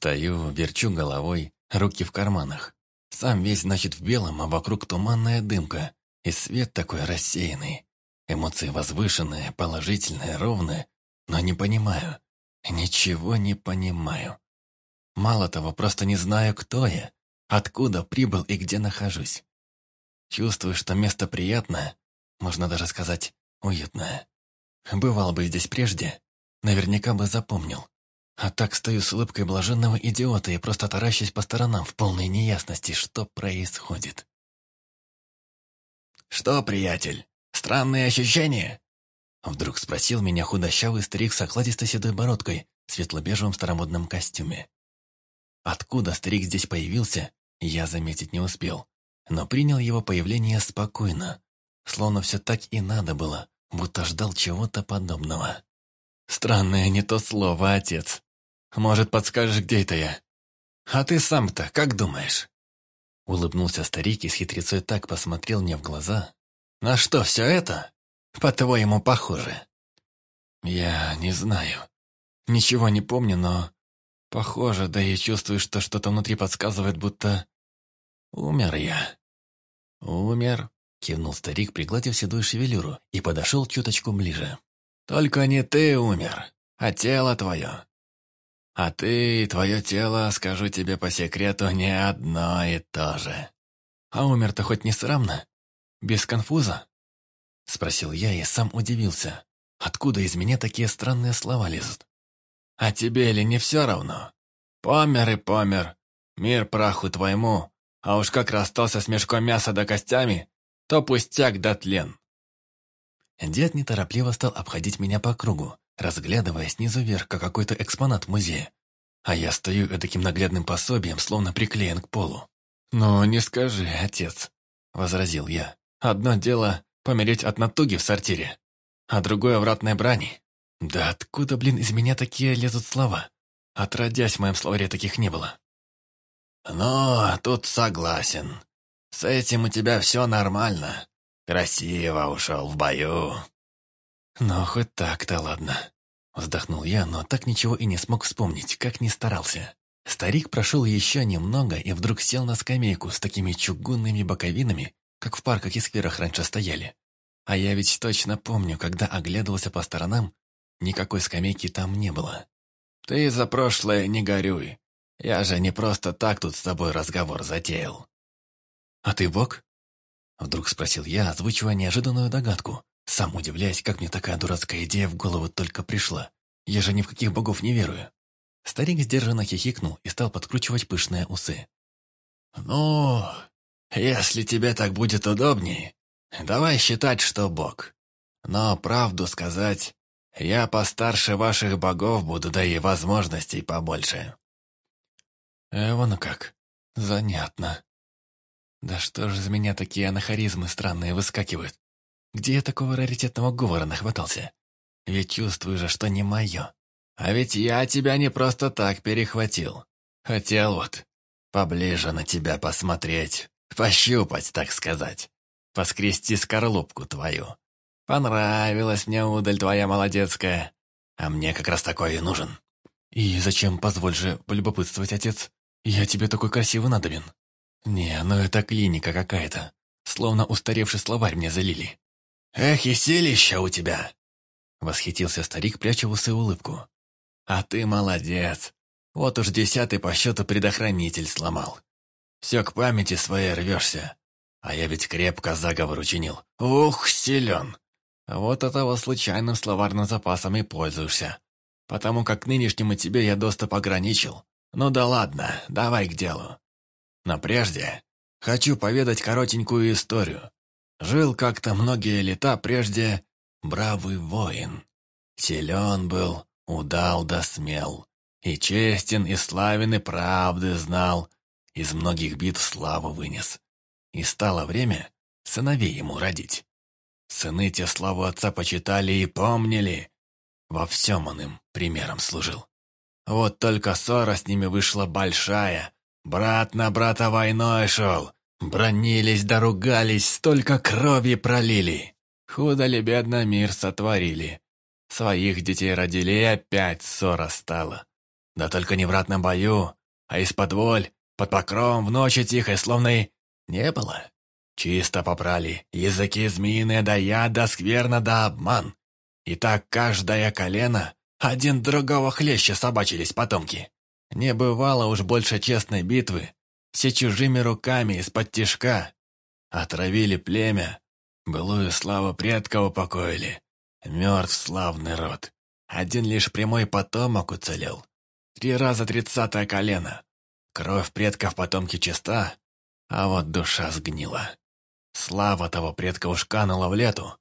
Стою, верчу головой, руки в карманах. Сам весь, значит, в белом, а вокруг туманная дымка. И свет такой рассеянный. Эмоции возвышенные, положительные, ровные. Но не понимаю. Ничего не понимаю. Мало того, просто не знаю, кто я, откуда прибыл и где нахожусь. Чувствую, что место приятное, можно даже сказать, уютное. Бывал бы здесь прежде, наверняка бы запомнил. А так стою с улыбкой блаженного идиота и просто таращусь по сторонам в полной неясности, что происходит. «Что, приятель, странные ощущения?» Вдруг спросил меня худощавый старик с окладистой седой бородкой в светло-бежевом старомодном костюме. Откуда старик здесь появился, я заметить не успел, но принял его появление спокойно, словно все так и надо было, будто ждал чего-то подобного. «Странное не то слово, отец», может, подскажешь, где это я? А ты сам-то как думаешь?» Улыбнулся старик и с хитрецой так посмотрел мне в глаза. «На что все это? По-твоему, похоже?» «Я не знаю. Ничего не помню, но... Похоже, да и чувствую, что что-то внутри подсказывает, будто... Умер я». «Умер?» — кивнул старик, пригладив седую шевелюру, и подошел чуточку ближе. «Только не ты умер, а тело твое. А ты и твое тело, скажу тебе по секрету, не одно и то же. А умер-то хоть не срамно? Без конфуза?» Спросил я и сам удивился. Откуда из меня такие странные слова лезут? «А тебе ли не все равно? Помер и помер. Мир праху твоему. А уж как расстался с мешком мяса до костями, то пустяк да тлен». Дед неторопливо стал обходить меня по кругу, разглядывая снизу вверх, как какой-то экспонат музея. А я стою таким наглядным пособием, словно приклеен к полу. «Ну, не скажи, отец», — возразил я. «Одно дело — помереть от натуги в сортире, а другое — в ратной брани. Да откуда, блин, из меня такие лезут слова? Отродясь, в моем словаре таких не было». «Ну, тут согласен. С этим у тебя все нормально. Красиво ушел в бою», ну хоть так-то ладно. Вздохнул я, но так ничего и не смог вспомнить, как ни старался. Старик прошел еще немного и вдруг сел на скамейку с такими чугунными боковинами, как в парках и скверах раньше стояли. А я ведь точно помню, когда оглядывался по сторонам, никакой скамейки там не было. «Ты за прошлое не горюй. Я же не просто так тут с тобой разговор затеял». «А ты бог?» Вдруг спросил я, озвучивая неожиданную догадку, сам удивляясь, как мне такая дурацкая идея в голову только пришла. Я же ни в каких богов не верую. Старик сдержанно хихикнул и стал подкручивать пышные усы. «Ну, если тебе так будет удобней, давай считать, что бог. Но правду сказать, я постарше ваших богов буду, да и возможностей побольше». «Эвон как. Занятно. Да что же из меня такие анахаризмы странные выскакивают? Где я такого раритетного говора нахватался? Ведь чувствую же, что не мое. А ведь я тебя не просто так перехватил. Хотел вот поближе на тебя посмотреть, пощупать, так сказать. Поскрести скорлупку твою. Понравилась мне удаль твоя молодецкая. А мне как раз такой и нужен. И зачем, позволь же, полюбопытствовать, отец? Я тебе такой красивый надобен. Не, ну это клиника какая-то. Словно устаревший словарь мне залили. «Эх, и селища у тебя!» Восхитился старик, пряча усы улыбку. «А ты молодец! Вот уж десятый по счету предохранитель сломал. Все к памяти своей рвешься. А я ведь крепко заговор учинил. Ух, силен! Вот этого случайным словарным запасом и пользуешься. Потому как нынешнему тебе я доступ ограничил. Ну да ладно, давай к делу. Но прежде хочу поведать коротенькую историю, Жил как-то многие лета прежде бравый воин. Силен был, удал да смел, и честен, и славен, и правды знал, из многих битв славу вынес. И стало время сыновей ему родить. Сыны те славу отца почитали и помнили. Во всем он им примером служил. Вот только ссора с ними вышла большая. Брат на брата войной шел, Бронились, доругались, столько крови пролили. Худо ли бедно мир сотворили. Своих детей родили, и опять ссора стала. Да только не в ратном бою, а из-под воль, под покровом, в ночи тихой, словно и не было. Чисто попрали, языки змеиные да яд, да скверно, да обман. И так каждое колено, один другого хлеще собачились потомки. Не бывало уж больше честной битвы, все чужими руками из-под тишка. Отравили племя, былую славу предка упокоили. Мертв славный род. Один лишь прямой потомок уцелел. Три раза тридцатое колено. Кровь предков потомки чиста, а вот душа сгнила. Слава того предка ушканула в лету.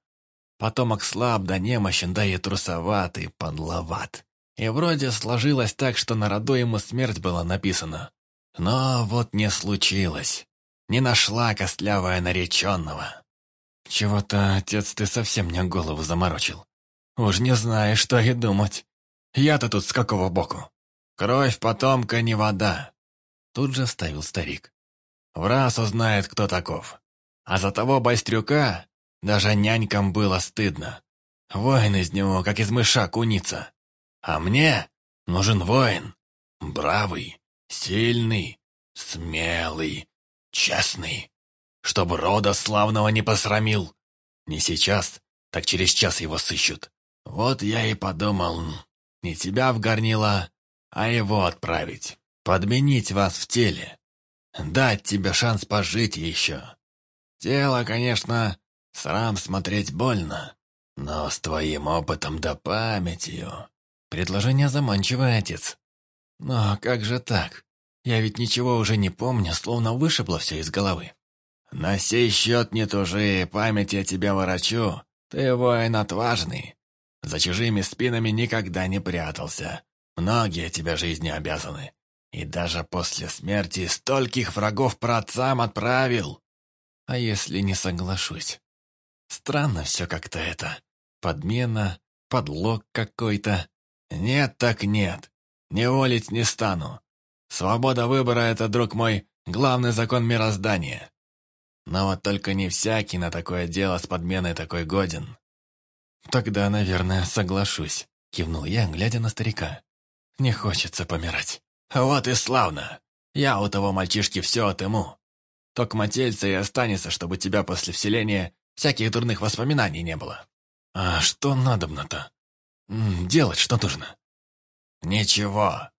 Потомок слаб да немощен, да и трусоватый подловат. И вроде сложилось так, что на роду ему смерть была написана. Но вот не случилось. Не нашла костлявая нареченного. Чего-то, отец, ты совсем мне голову заморочил. Уж не знаю, что и думать. Я-то тут с какого боку? Кровь потомка не вода. Тут же вставил старик. В раз узнает, кто таков. А за того байстрюка даже нянькам было стыдно. Воин из него, как из мыша, куница. А мне нужен воин. Бравый, сильный, смелый, честный, чтобы рода славного не посрамил. Не сейчас, так через час его сыщут. Вот я и подумал, не тебя в горнила, а его отправить, подменить вас в теле, дать тебе шанс пожить еще. Тело, конечно, срам смотреть больно, но с твоим опытом да памятью. Предложение заманчивое, отец. Но как же так? Я ведь ничего уже не помню, словно вышибло все из головы. На сей счет не тужи, память я тебя ворочу. Ты воин отважный. За чужими спинами никогда не прятался. Многие тебя жизни обязаны. И даже после смерти стольких врагов праотцам отправил. А если не соглашусь? Странно все как-то это. Подмена, подлог какой-то. Нет так нет. Неволить не стану. Свобода выбора – это, друг мой, главный закон мироздания. Но вот только не всякий на такое дело с подменой такой годен». «Тогда, наверное, соглашусь», – кивнул я, глядя на старика. «Не хочется помирать». «Вот и славно! Я у того мальчишки все отыму. Только мотельца и останется, чтобы тебя после вселения всяких дурных воспоминаний не было». «А что надобно-то? Делать что нужно?» Ничего,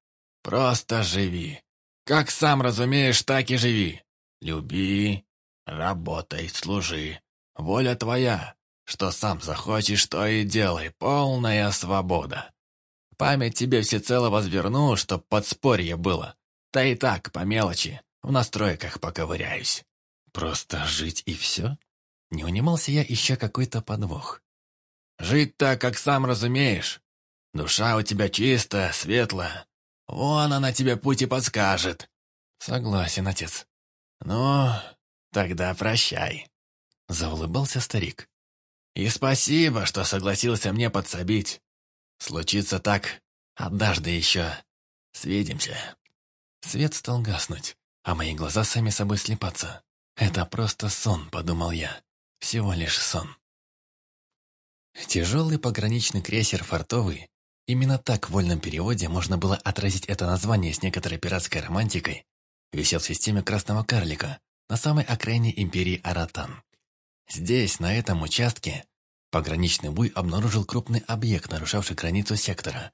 просто живи. Как сам разумеешь, так и живи. Люби, работай, служи. Воля твоя. Что сам захочешь, то и делай. Полная свобода. Память тебе всецело возверну, чтоб подспорье было. Да и так, по мелочи, в настройках поковыряюсь. Просто жить и все? Не унимался я, еще какой-то подвох. Жить так, как сам разумеешь. Душа у тебя чиста, светла. Вон она тебе путь и подскажет. Согласен, отец. Ну, тогда прощай. Заулыбался старик. И спасибо, что согласился мне подсобить. Случится так, однажды еще. Свидимся. Свет стал гаснуть, а мои глаза сами собой слепаться. Это просто сон, подумал я. Всего лишь сон. Тяжелый пограничный крейсер «Фартовый» Именно так в вольном переводе можно было отразить это название с некоторой пиратской романтикой, висел в системе Красного Карлика на самой окраине империи Аратан. Здесь, на этом участке, пограничный буй обнаружил крупный объект, нарушавший границу сектора.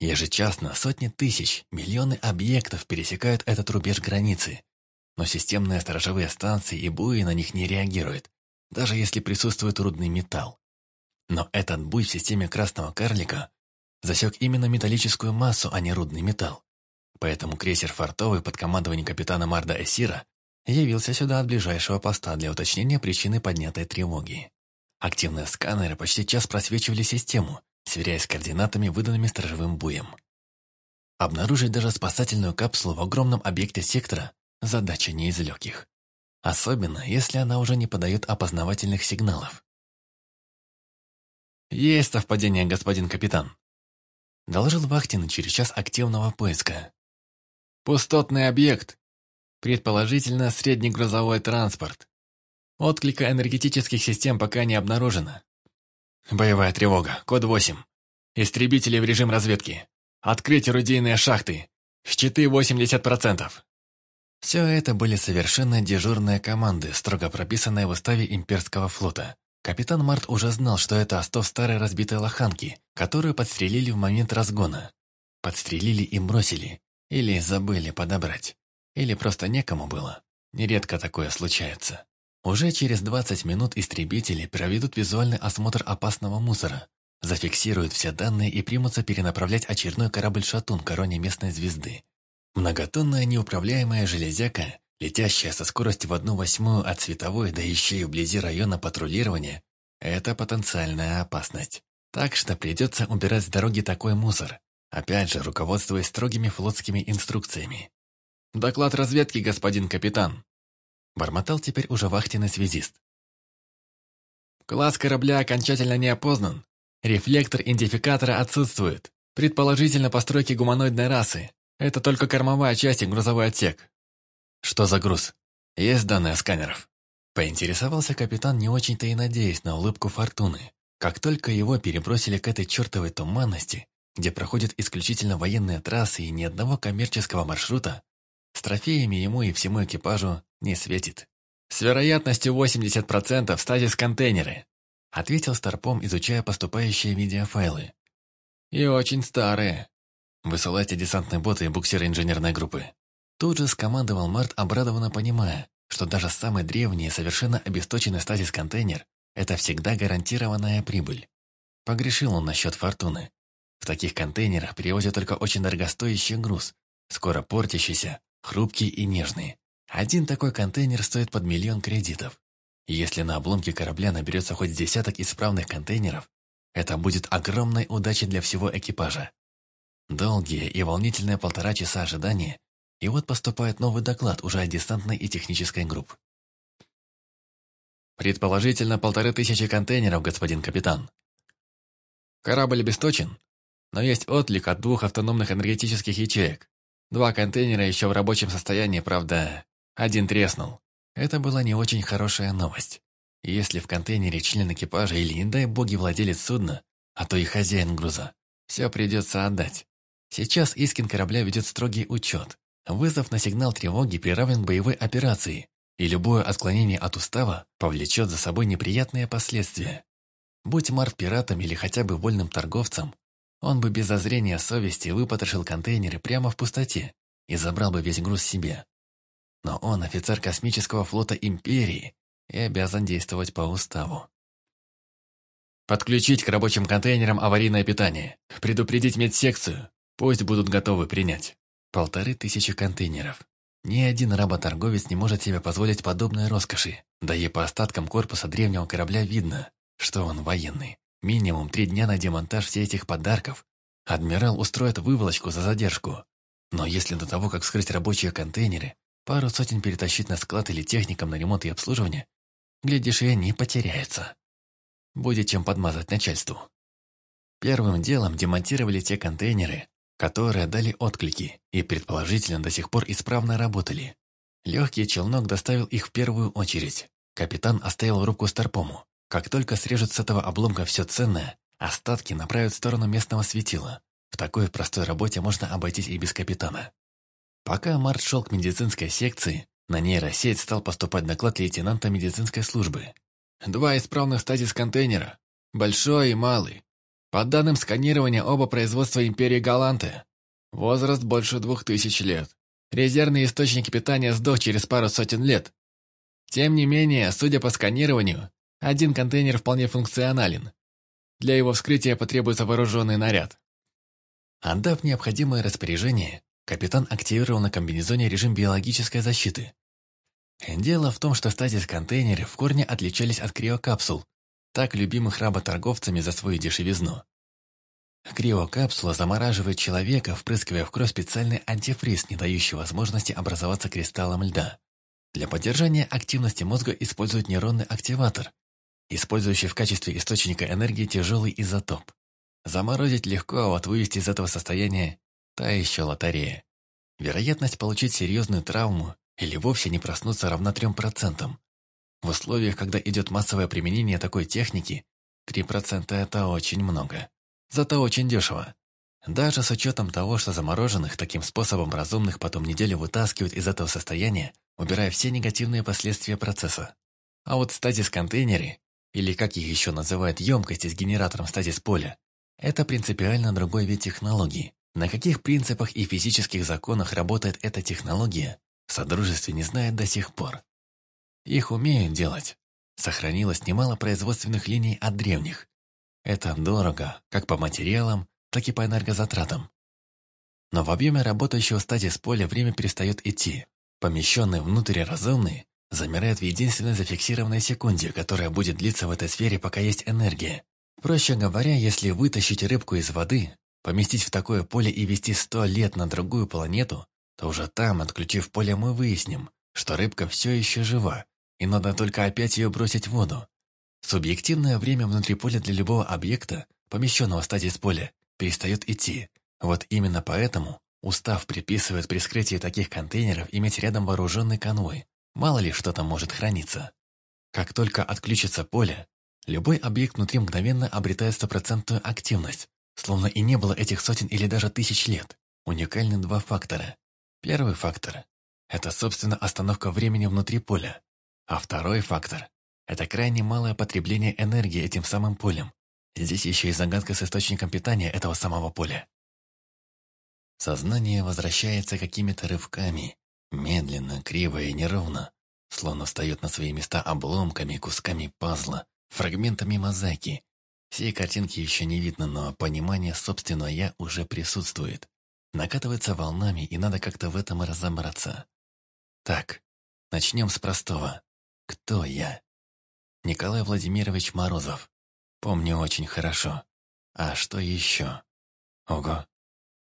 Ежечасно сотни тысяч, миллионы объектов пересекают этот рубеж границы, но системные сторожевые станции и буи на них не реагируют, даже если присутствует рудный металл. Но этот буй в системе Красного Карлика засек именно металлическую массу, а не рудный металл. Поэтому крейсер «Фартовый» под командованием капитана Марда Эсира явился сюда от ближайшего поста для уточнения причины поднятой тревоги. Активные сканеры почти час просвечивали систему, сверяясь с координатами, выданными сторожевым буем. Обнаружить даже спасательную капсулу в огромном объекте сектора – задача не из легких. Особенно, если она уже не подает опознавательных сигналов. «Есть совпадение, господин капитан», Доложил Вахтин через час активного поиска. «Пустотный объект. Предположительно, среднегрузовой транспорт. Отклика энергетических систем пока не обнаружено. Боевая тревога. Код 8. Истребители в режим разведки. Открыть орудийные шахты. Щиты 80%. Все это были совершенно дежурные команды, строго прописанные в уставе имперского флота. Капитан Март уже знал, что это остов старой разбитой лоханки, которую подстрелили в момент разгона. Подстрелили и бросили. Или забыли подобрать. Или просто некому было. Нередко такое случается. Уже через 20 минут истребители проведут визуальный осмотр опасного мусора, зафиксируют все данные и примутся перенаправлять очередной корабль-шатун к короне местной звезды. Многотонная неуправляемая железяка летящая со скоростью в одну восьмую от световой, да еще и вблизи района патрулирования, это потенциальная опасность. Так что придется убирать с дороги такой мусор, опять же руководствуясь строгими флотскими инструкциями. «Доклад разведки, господин капитан!» Бормотал теперь уже вахтенный связист. «Класс корабля окончательно не опознан. Рефлектор идентификатора отсутствует. Предположительно, постройки гуманоидной расы. Это только кормовая часть и грузовой отсек. «Что за груз? Есть данные сканеров?» Поинтересовался капитан, не очень-то и надеясь на улыбку Фортуны. Как только его перебросили к этой чертовой туманности, где проходят исключительно военные трассы и ни одного коммерческого маршрута, с трофеями ему и всему экипажу не светит. «С вероятностью 80% стазис контейнеры», ответил Старпом, изучая поступающие видеофайлы. «И очень старые. Высылайте десантные боты и буксиры инженерной группы. Тут же скомандовал Март, обрадованно понимая, что даже самый древний, и совершенно обесточенный стазис-контейнер – это всегда гарантированная прибыль. Погрешил он насчет фортуны. В таких контейнерах перевозят только очень дорогостоящий груз, скоро портящийся, хрупкий и нежный. Один такой контейнер стоит под миллион кредитов. Если на обломке корабля наберется хоть десяток исправных контейнеров, это будет огромной удачей для всего экипажа. Долгие и волнительные полтора часа ожидания и вот поступает новый доклад уже о десантной и технической групп. Предположительно, полторы тысячи контейнеров, господин капитан. Корабль обесточен, но есть отлик от двух автономных энергетических ячеек. Два контейнера еще в рабочем состоянии, правда, один треснул. Это была не очень хорошая новость. Если в контейнере член экипажа или, не дай боги, владелец судна, а то и хозяин груза, все придется отдать. Сейчас Искин корабля ведет строгий учет вызов на сигнал тревоги приравнен боевой операции, и любое отклонение от устава повлечет за собой неприятные последствия. Будь Март пиратом или хотя бы вольным торговцем, он бы без зазрения совести выпотрошил контейнеры прямо в пустоте и забрал бы весь груз себе. Но он офицер космического флота Империи и обязан действовать по уставу. Подключить к рабочим контейнерам аварийное питание. Предупредить медсекцию. Пусть будут готовы принять. Полторы тысячи контейнеров. Ни один работорговец не может себе позволить подобной роскоши. Да и по остаткам корпуса древнего корабля видно, что он военный. Минимум три дня на демонтаж всех этих подарков. Адмирал устроит выволочку за задержку. Но если до того, как вскрыть рабочие контейнеры, пару сотен перетащить на склад или техникам на ремонт и обслуживание, глядишь, и они потеряются. Будет чем подмазать начальству. Первым делом демонтировали те контейнеры, которые дали отклики и, предположительно, до сих пор исправно работали. Легкий челнок доставил их в первую очередь. Капитан оставил руку Старпому. Как только срежут с этого обломка все ценное, остатки направят в сторону местного светила. В такой простой работе можно обойтись и без капитана. Пока Март шел к медицинской секции, на нейросеть стал поступать доклад лейтенанта медицинской службы. «Два исправных стазис контейнера. Большой и малый. По данным сканирования, оба производства Империи Галанты. Возраст больше двух тысяч лет. Резервные источники питания сдох через пару сотен лет. Тем не менее, судя по сканированию, один контейнер вполне функционален. Для его вскрытия потребуется вооруженный наряд. Отдав необходимое распоряжение, капитан активировал на комбинезоне режим биологической защиты. Дело в том, что стазис контейнеры в корне отличались от криокапсул, так любимых работорговцами за свою дешевизну. Криокапсула замораживает человека, впрыскивая в кровь специальный антифриз, не дающий возможности образоваться кристаллам льда. Для поддержания активности мозга используют нейронный активатор, использующий в качестве источника энергии тяжелый изотоп. Заморозить легко, а вот вывести из этого состояния – та еще лотерея. Вероятность получить серьезную травму или вовсе не проснуться равна 3%. В условиях, когда идет массовое применение такой техники, 3% это очень много. Зато очень дешево. Даже с учетом того, что замороженных таким способом разумных потом неделю вытаскивают из этого состояния, убирая все негативные последствия процесса. А вот стазис-контейнеры, или как их еще называют емкости с генератором стазис-поля, это принципиально другой вид технологии. На каких принципах и физических законах работает эта технология, в Содружестве не знает до сих пор. Их умеют делать. Сохранилось немало производственных линий от древних. Это дорого, как по материалам, так и по энергозатратам. Но в объеме работающего стадии с поля время перестает идти. Помещенный внутрь разумный замирает в единственной зафиксированной секунде, которая будет длиться в этой сфере, пока есть энергия. Проще говоря, если вытащить рыбку из воды, поместить в такое поле и вести сто лет на другую планету, то уже там, отключив поле, мы выясним, что рыбка все еще жива, и надо только опять ее бросить в воду. Субъективное время внутри поля для любого объекта, помещенного в стадии поля, перестает идти. Вот именно поэтому устав предписывает при скрытии таких контейнеров иметь рядом вооруженный конвой. Мало ли что там может храниться. Как только отключится поле, любой объект внутри мгновенно обретает стопроцентную активность, словно и не было этих сотен или даже тысяч лет. Уникальны два фактора. Первый фактор – это, собственно, остановка времени внутри поля. А второй фактор – это крайне малое потребление энергии этим самым полем. Здесь еще и загадка с источником питания этого самого поля. Сознание возвращается какими-то рывками, медленно, криво и неровно, словно встает на свои места обломками, кусками пазла, фрагментами мозаики. Всей картинки еще не видно, но понимание собственного «я» уже присутствует. Накатывается волнами, и надо как-то в этом разобраться. Так, начнем с простого. Кто я? Николай Владимирович Морозов. Помню очень хорошо. А что еще? Ого.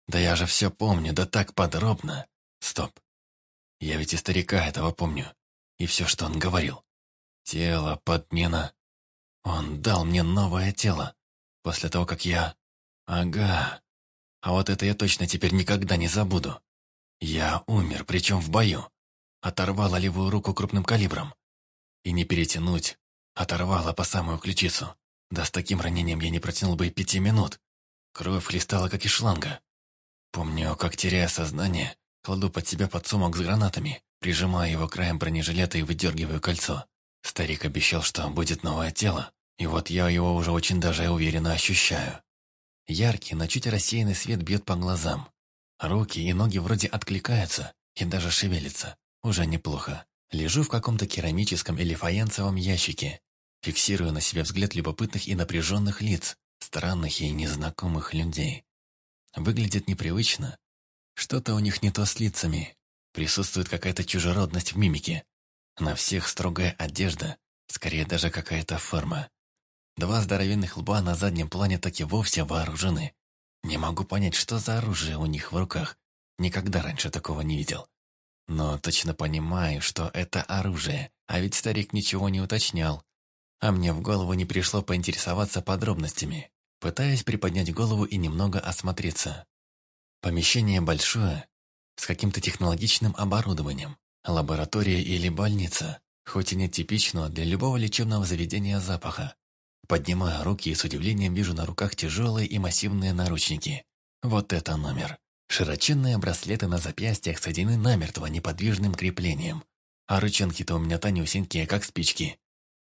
Да я же все помню, да так подробно. Стоп. Я ведь и старика этого помню. И все, что он говорил. Тело, подмена. Он дал мне новое тело. После того, как я... Ага. А вот это я точно теперь никогда не забуду. Я умер, причем в бою. Оторвала левую руку крупным калибром и не перетянуть. Оторвало по самую ключицу. Да с таким ранением я не протянул бы и пяти минут. Кровь хлестала, как из шланга. Помню, как, теряя сознание, кладу под себя подсумок с гранатами, прижимая его краем бронежилета и выдергиваю кольцо. Старик обещал, что будет новое тело, и вот я его уже очень даже уверенно ощущаю. Яркий, но чуть рассеянный свет бьет по глазам. Руки и ноги вроде откликаются и даже шевелятся. Уже неплохо. Лежу в каком-то керамическом или фаянсовом ящике, фиксируя на себе взгляд любопытных и напряженных лиц, странных и незнакомых людей. Выглядит непривычно. Что-то у них не то с лицами. Присутствует какая-то чужеродность в мимике. На всех строгая одежда, скорее даже какая-то форма. Два здоровенных лба на заднем плане так и вовсе вооружены. Не могу понять, что за оружие у них в руках. Никогда раньше такого не видел но точно понимаю, что это оружие, а ведь старик ничего не уточнял. А мне в голову не пришло поинтересоваться подробностями, пытаясь приподнять голову и немного осмотреться. Помещение большое, с каким-то технологичным оборудованием, лаборатория или больница, хоть и нет типичного для любого лечебного заведения запаха. Поднимаю руки и с удивлением вижу на руках тяжелые и массивные наручники. Вот это номер. Широченные браслеты на запястьях соединены намертво неподвижным креплением, а рычанки-то у меня тонюсенькие, как спички.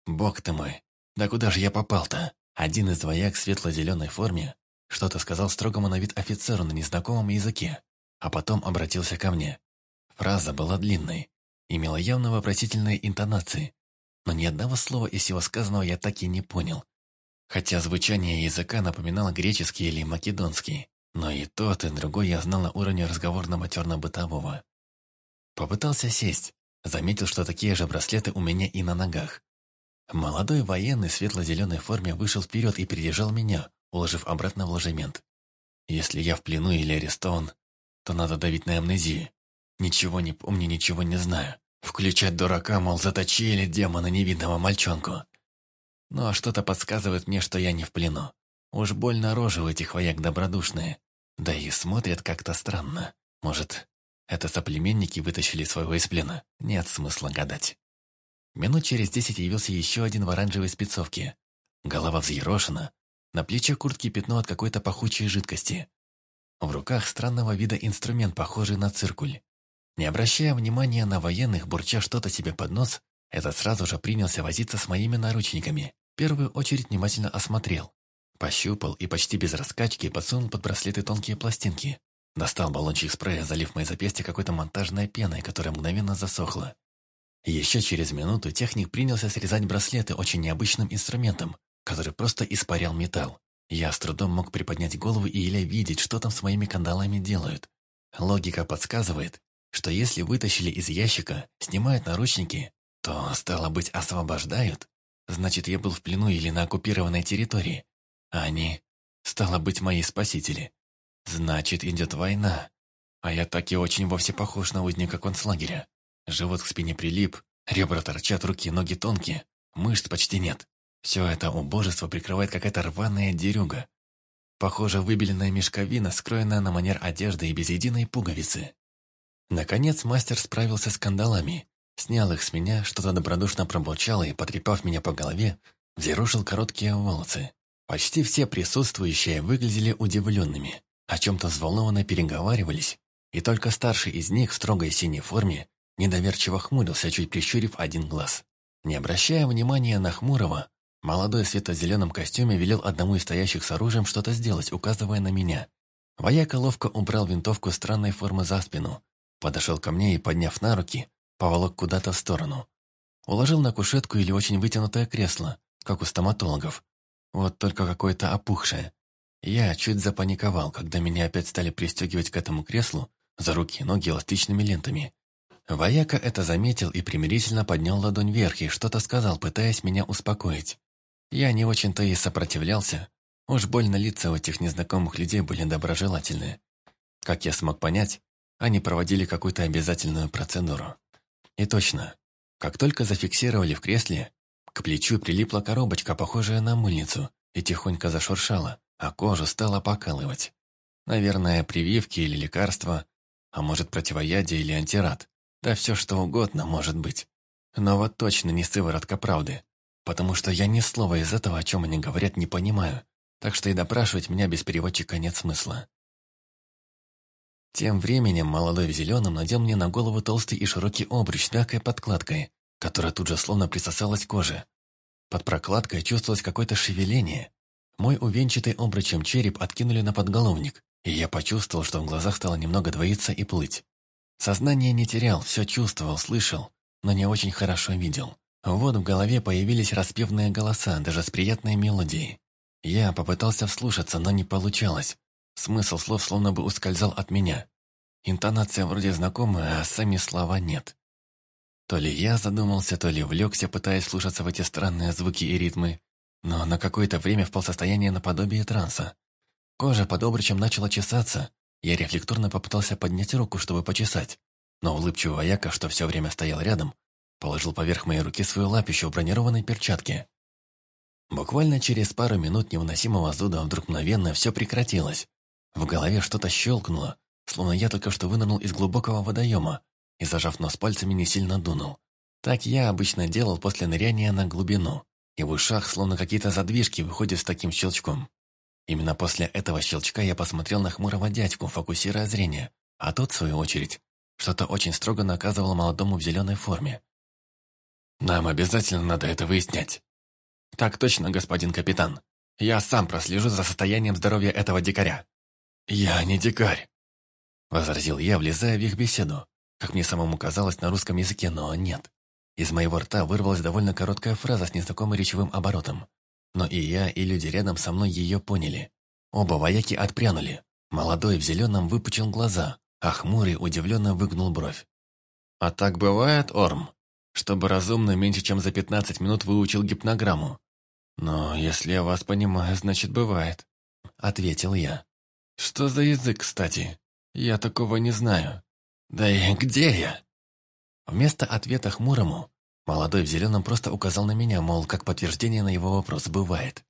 Бог ты мой, да куда же я попал-то? Один из вояк в светло-зеленой форме что-то сказал строгому на вид офицеру на незнакомом языке, а потом обратился ко мне. Фраза была длинной, имела явно вопросительные интонации, но ни одного слова из всего сказанного я так и не понял, хотя звучание языка напоминало греческий или македонский. Но и тот, и другой я знал на уровне разговорного терно-бытового. Попытался сесть. Заметил, что такие же браслеты у меня и на ногах. Молодой военный в светло-зеленой форме вышел вперед и придержал меня, уложив обратно в ложемент. Если я в плену или арестован, то надо давить на амнезию. Ничего не помню, ничего не знаю. Включать дурака, мол, заточили демона невидного мальчонку. Ну а что-то подсказывает мне, что я не в плену. Уж больно рожи у этих вояк добродушные. Да и смотрят как-то странно. Может, это соплеменники вытащили своего из плена? Нет смысла гадать. Минут через десять явился еще один в оранжевой спецовке. Голова взъерошена. На плечах куртки пятно от какой-то пахучей жидкости. В руках странного вида инструмент, похожий на циркуль. Не обращая внимания на военных, бурча что-то себе под нос, этот сразу же принялся возиться с моими наручниками. В первую очередь внимательно осмотрел. Пощупал и почти без раскачки подсунул под браслеты тонкие пластинки. Достал баллончик спрея, залив мои запястья какой-то монтажной пеной, которая мгновенно засохла. Еще через минуту техник принялся срезать браслеты очень необычным инструментом, который просто испарял металл. Я с трудом мог приподнять голову и еле видеть, что там с моими кандалами делают. Логика подсказывает, что если вытащили из ящика, снимают наручники, то, стало быть, освобождают. Значит, я был в плену или на оккупированной территории, они, стало быть, мои спасители. Значит, идет война. А я так и очень вовсе похож на узника концлагеря. Живот к спине прилип, ребра торчат, руки и ноги тонкие, мышц почти нет. Все это убожество прикрывает какая-то рваная дерюга. Похоже, выбеленная мешковина, скроенная на манер одежды и без единой пуговицы. Наконец мастер справился с кандалами. Снял их с меня, что-то добродушно пробурчало и, потрепав меня по голове, взъерошил короткие волосы. Почти все присутствующие выглядели удивленными, о чем-то взволнованно переговаривались, и только старший из них в строгой синей форме недоверчиво хмурился, чуть прищурив один глаз. Не обращая внимания на Хмурого, молодой в светозеленом костюме велел одному из стоящих с оружием что-то сделать, указывая на меня. Вояка ловко убрал винтовку странной формы за спину, подошел ко мне и, подняв на руки, поволок куда-то в сторону. Уложил на кушетку или очень вытянутое кресло, как у стоматологов, вот только какое-то опухшее. Я чуть запаниковал, когда меня опять стали пристегивать к этому креслу за руки и ноги эластичными лентами. Вояка это заметил и примирительно поднял ладонь вверх и что-то сказал, пытаясь меня успокоить. Я не очень-то и сопротивлялся. Уж больно лица у этих незнакомых людей были доброжелательные. Как я смог понять, они проводили какую-то обязательную процедуру. И точно, как только зафиксировали в кресле, к плечу прилипла коробочка, похожая на мыльницу, и тихонько зашуршала, а кожа стала покалывать. Наверное, прививки или лекарства, а может противоядие или антирад. Да все что угодно может быть. Но вот точно не сыворотка правды, потому что я ни слова из этого, о чем они говорят, не понимаю, так что и допрашивать меня без переводчика нет смысла. Тем временем молодой в зеленом надел мне на голову толстый и широкий обруч с мягкой подкладкой, которая тут же словно присосалась к коже. Под прокладкой чувствовалось какое-то шевеление. Мой увенчатый обручем череп откинули на подголовник, и я почувствовал, что в глазах стало немного двоиться и плыть. Сознание не терял, все чувствовал, слышал, но не очень хорошо видел. Вот в голове появились распевные голоса, даже с приятной мелодией. Я попытался вслушаться, но не получалось. Смысл слов словно бы ускользал от меня. Интонация вроде знакомая, а сами слова нет. То ли я задумался, то ли увлекся, пытаясь слушаться в эти странные звуки и ритмы, но на какое-то время впал в состояние наподобие транса. Кожа под обручем начала чесаться. Я рефлекторно попытался поднять руку, чтобы почесать, но улыбчивый вояка, что все время стоял рядом, положил поверх моей руки свою лапищу в бронированной перчатке. Буквально через пару минут невыносимого зуда вдруг мгновенно все прекратилось. В голове что-то щелкнуло, словно я только что вынырнул из глубокого водоема, и, зажав нос пальцами, не сильно дунул. Так я обычно делал после ныряния на глубину, и в ушах словно какие-то задвижки выходят с таким щелчком. Именно после этого щелчка я посмотрел на хмурого дядьку, фокусируя зрение, а тот, в свою очередь, что-то очень строго наказывал молодому в зеленой форме. «Нам обязательно надо это выяснять». «Так точно, господин капитан. Я сам прослежу за состоянием здоровья этого дикаря». «Я не дикарь», — возразил я, влезая в их беседу. Как мне самому казалось, на русском языке, но нет. Из моего рта вырвалась довольно короткая фраза с незнакомым речевым оборотом. Но и я, и люди рядом со мной ее поняли. Оба вояки отпрянули. Молодой в зеленом выпучил глаза, а хмурый удивленно выгнул бровь. «А так бывает, Орм? Чтобы разумно меньше, чем за 15 минут выучил гипнограмму. Но если я вас понимаю, значит, бывает», — ответил я. «Что за язык, кстати? Я такого не знаю. «Да и где я?» Вместо ответа хмурому, молодой в зеленом просто указал на меня, мол, как подтверждение на его вопрос бывает.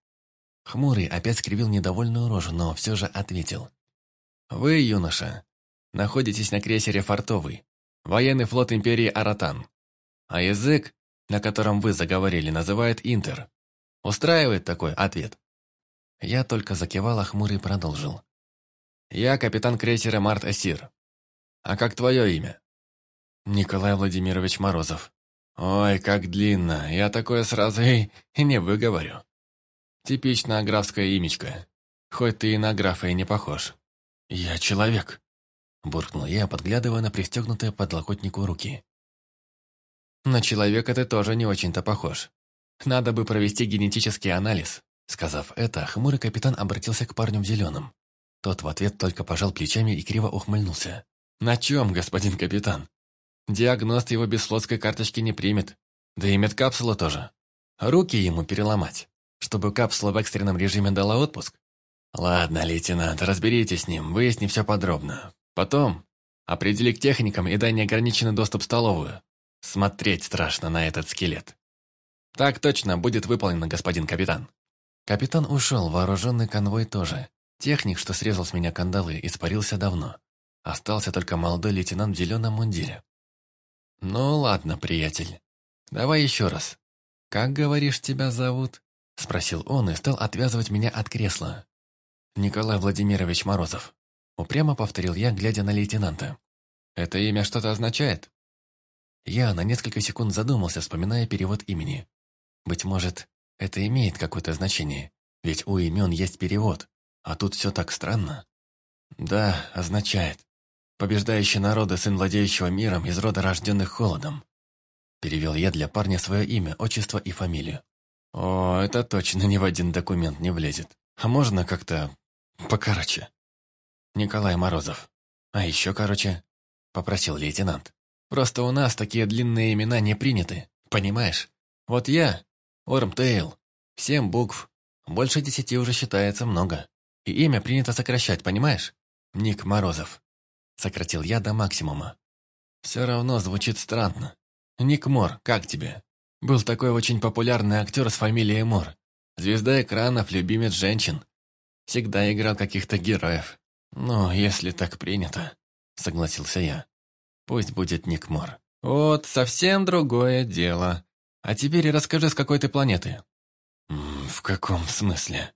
Хмурый опять скривил недовольную рожу, но все же ответил. «Вы, юноша, находитесь на крейсере «Фортовый», военный флот империи Аратан. А язык, на котором вы заговорили, называют «Интер». Устраивает такой ответ?» Я только закивал, а хмурый продолжил. «Я капитан крейсера «Март Эсир». А как твое имя?» «Николай Владимирович Морозов». «Ой, как длинно! Я такое сразу и, не выговорю». «Типичная графское имечка. Хоть ты и на графа и не похож». «Я человек», — буркнул я, подглядывая на пристегнутые подлокотнику руки. «На человека ты тоже не очень-то похож. Надо бы провести генетический анализ». Сказав это, хмурый капитан обратился к парню в зеленом. Тот в ответ только пожал плечами и криво ухмыльнулся. На чем, господин капитан? Диагност его без флотской карточки не примет. Да и медкапсула тоже. Руки ему переломать, чтобы капсула в экстренном режиме дала отпуск. Ладно, лейтенант, разберитесь с ним, выясни все подробно. Потом определи к техникам и дай неограниченный доступ в столовую. Смотреть страшно на этот скелет. Так точно будет выполнено, господин капитан. Капитан ушел, вооруженный конвой тоже. Техник, что срезал с меня кандалы, испарился давно. Остался только молодой лейтенант в зеленом мундире. «Ну ладно, приятель. Давай еще раз. Как, говоришь, тебя зовут?» Спросил он и стал отвязывать меня от кресла. «Николай Владимирович Морозов», — упрямо повторил я, глядя на лейтенанта. «Это имя что-то означает?» Я на несколько секунд задумался, вспоминая перевод имени. Быть может, это имеет какое-то значение, ведь у имен есть перевод, а тут все так странно. «Да, означает», Побеждающий народы сын владеющего миром из рода рожденных холодом. Перевел я для парня свое имя, отчество и фамилию. О, это точно ни в один документ не влезет. А можно как-то... покороче? Николай Морозов. А еще короче, попросил лейтенант. Просто у нас такие длинные имена не приняты, понимаешь? Вот я, Ормтейл, семь букв. Больше десяти уже считается много. И имя принято сокращать, понимаешь? Ник Морозов. Сократил я до максимума. Все равно звучит странно. Ник Мор, как тебе? Был такой очень популярный актер с фамилией Мор. Звезда экранов, любимец женщин. Всегда играл каких-то героев. Ну, если так принято, согласился я. Пусть будет Ник Мор. Вот, совсем другое дело. А теперь расскажи, с какой ты планеты. В каком смысле?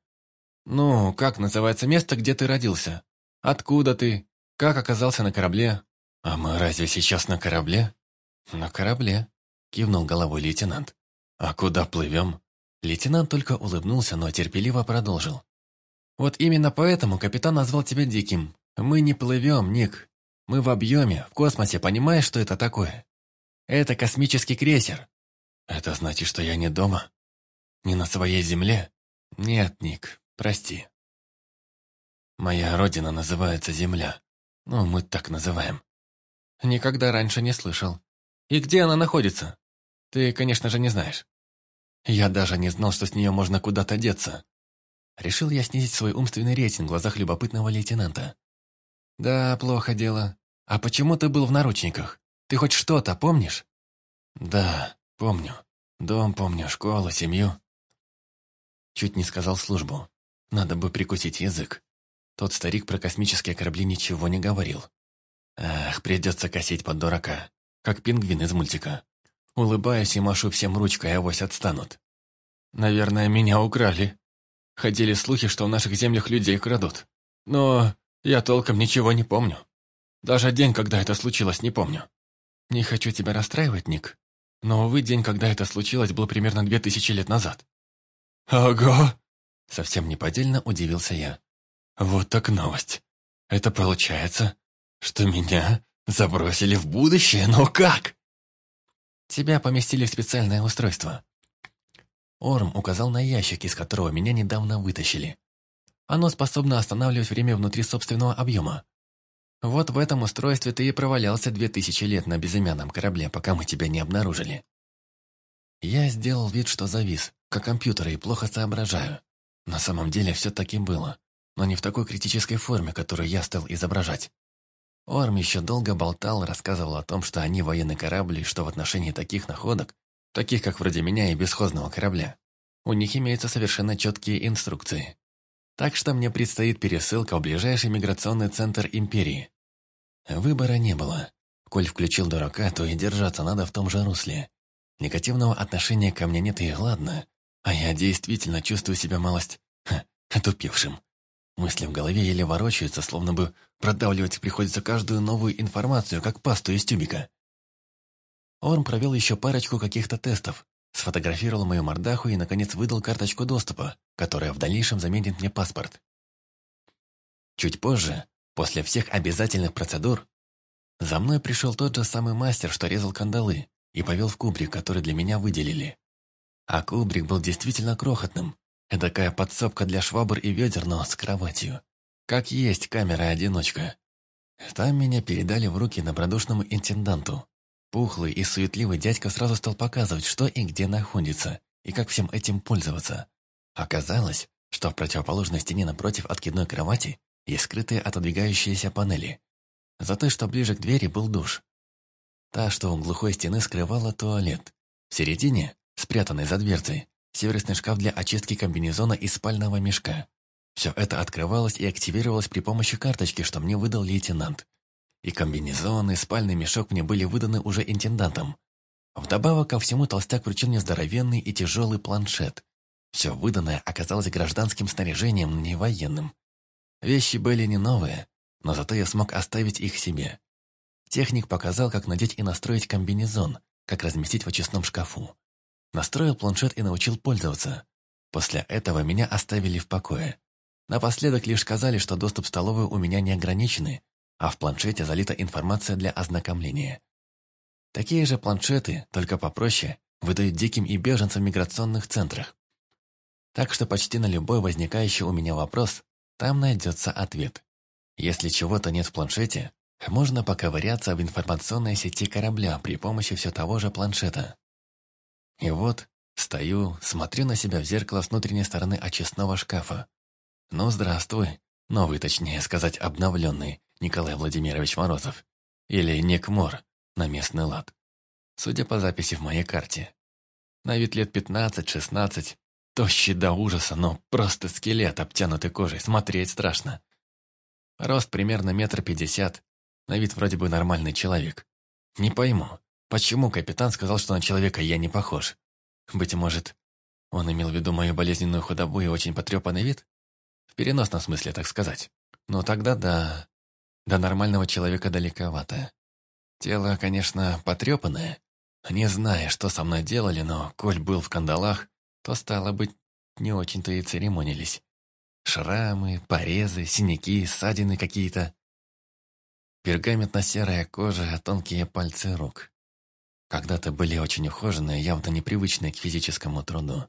Ну, как называется место, где ты родился? Откуда ты? Как оказался на корабле? А мы разве сейчас на корабле? На корабле, кивнул головой лейтенант. А куда плывем? Лейтенант только улыбнулся, но терпеливо продолжил. Вот именно поэтому капитан назвал тебя диким. Мы не плывем, Ник. Мы в объеме, в космосе, понимаешь, что это такое? Это космический крейсер. Это значит, что я не дома? Не на своей земле? Нет, Ник, прости. Моя родина называется Земля. Ну мы так называем. Никогда раньше не слышал. И где она находится? Ты, конечно же, не знаешь. Я даже не знал, что с нее можно куда-то деться. Решил я снизить свой умственный рейтинг в глазах любопытного лейтенанта. Да, плохо дело. А почему ты был в наручниках? Ты хоть что-то помнишь? Да, помню. Дом помню, школу, семью. Чуть не сказал службу. Надо бы прикусить язык. Тот старик про космические корабли ничего не говорил. Эх, придется косить под дурака, как пингвин из мультика. Улыбаюсь и машу всем ручкой, авось отстанут. Наверное, меня украли. Ходили слухи, что в наших землях людей крадут. Но я толком ничего не помню. Даже день, когда это случилось, не помню. Не хочу тебя расстраивать, Ник, но, увы, день, когда это случилось, был примерно две тысячи лет назад. Ого! Совсем неподдельно удивился я. Вот так новость. Это получается, что меня забросили в будущее, но как? Тебя поместили в специальное устройство. Орм указал на ящик, из которого меня недавно вытащили. Оно способно останавливать время внутри собственного объема. Вот в этом устройстве ты и провалялся две тысячи лет на безымянном корабле, пока мы тебя не обнаружили. Я сделал вид, что завис, как компьютер, и плохо соображаю. На самом деле все таки было но не в такой критической форме, которую я стал изображать. Орм еще долго болтал, рассказывал о том, что они военные корабли, что в отношении таких находок, таких как вроде меня и бесхозного корабля, у них имеются совершенно четкие инструкции. Так что мне предстоит пересылка в ближайший миграционный центр империи. Выбора не было. Коль включил дурака, то и держаться надо в том же русле. Негативного отношения ко мне нет и ладно, а я действительно чувствую себя малость... Ха, отупевшим. Мысли в голове еле ворочаются, словно бы продавливать приходится каждую новую информацию, как пасту из тюбика. Орм провел еще парочку каких-то тестов, сфотографировал мою мордаху и, наконец, выдал карточку доступа, которая в дальнейшем заменит мне паспорт. Чуть позже, после всех обязательных процедур, за мной пришел тот же самый мастер, что резал кандалы, и повел в кубрик, который для меня выделили. А кубрик был действительно крохотным, Эдакая подсобка для швабр и ведер, но с кроватью. Как есть камера-одиночка. Там меня передали в руки набродушному интенданту. Пухлый и суетливый дядька сразу стал показывать, что и где находится, и как всем этим пользоваться. Оказалось, что в противоположной стене напротив откидной кровати есть скрытые отодвигающиеся панели. За той, что ближе к двери, был душ. Та, что у глухой стены скрывала туалет. В середине, спрятанной за дверцей, Северный шкаф для очистки комбинезона и спального мешка. Все это открывалось и активировалось при помощи карточки, что мне выдал лейтенант. И комбинезон, и спальный мешок мне были выданы уже интендантом. Вдобавок ко всему толстяк вручил мне здоровенный и тяжелый планшет. Все выданное оказалось гражданским снаряжением, не военным. Вещи были не новые, но зато я смог оставить их себе. Техник показал, как надеть и настроить комбинезон, как разместить в очистном шкафу настроил планшет и научил пользоваться. После этого меня оставили в покое. Напоследок лишь сказали, что доступ в столовую у меня не ограничены, а в планшете залита информация для ознакомления. Такие же планшеты, только попроще, выдают диким и беженцам в миграционных центрах. Так что почти на любой возникающий у меня вопрос, там найдется ответ. Если чего-то нет в планшете, можно поковыряться в информационной сети корабля при помощи все того же планшета. И вот стою, смотрю на себя в зеркало с внутренней стороны очистного шкафа. Ну, здравствуй, новый, точнее сказать, обновленный Николай Владимирович Морозов. Или Ник Мор, на местный лад. Судя по записи в моей карте. На вид лет 15-16, тощий до ужаса, но просто скелет, обтянутый кожей, смотреть страшно. Рост примерно метр пятьдесят, на вид вроде бы нормальный человек. Не пойму, Почему капитан сказал, что на человека я не похож? Быть может, он имел в виду мою болезненную худобу и очень потрепанный вид? В переносном смысле, так сказать. Но тогда да, до нормального человека далековато. Тело, конечно, потрепанное. Не зная, что со мной делали, но коль был в кандалах, то, стало быть, не очень-то и церемонились. Шрамы, порезы, синяки, ссадины какие-то. Пергаментно-серая кожа, тонкие пальцы рук. Когда-то были очень ухоженные, явно непривычные к физическому труду.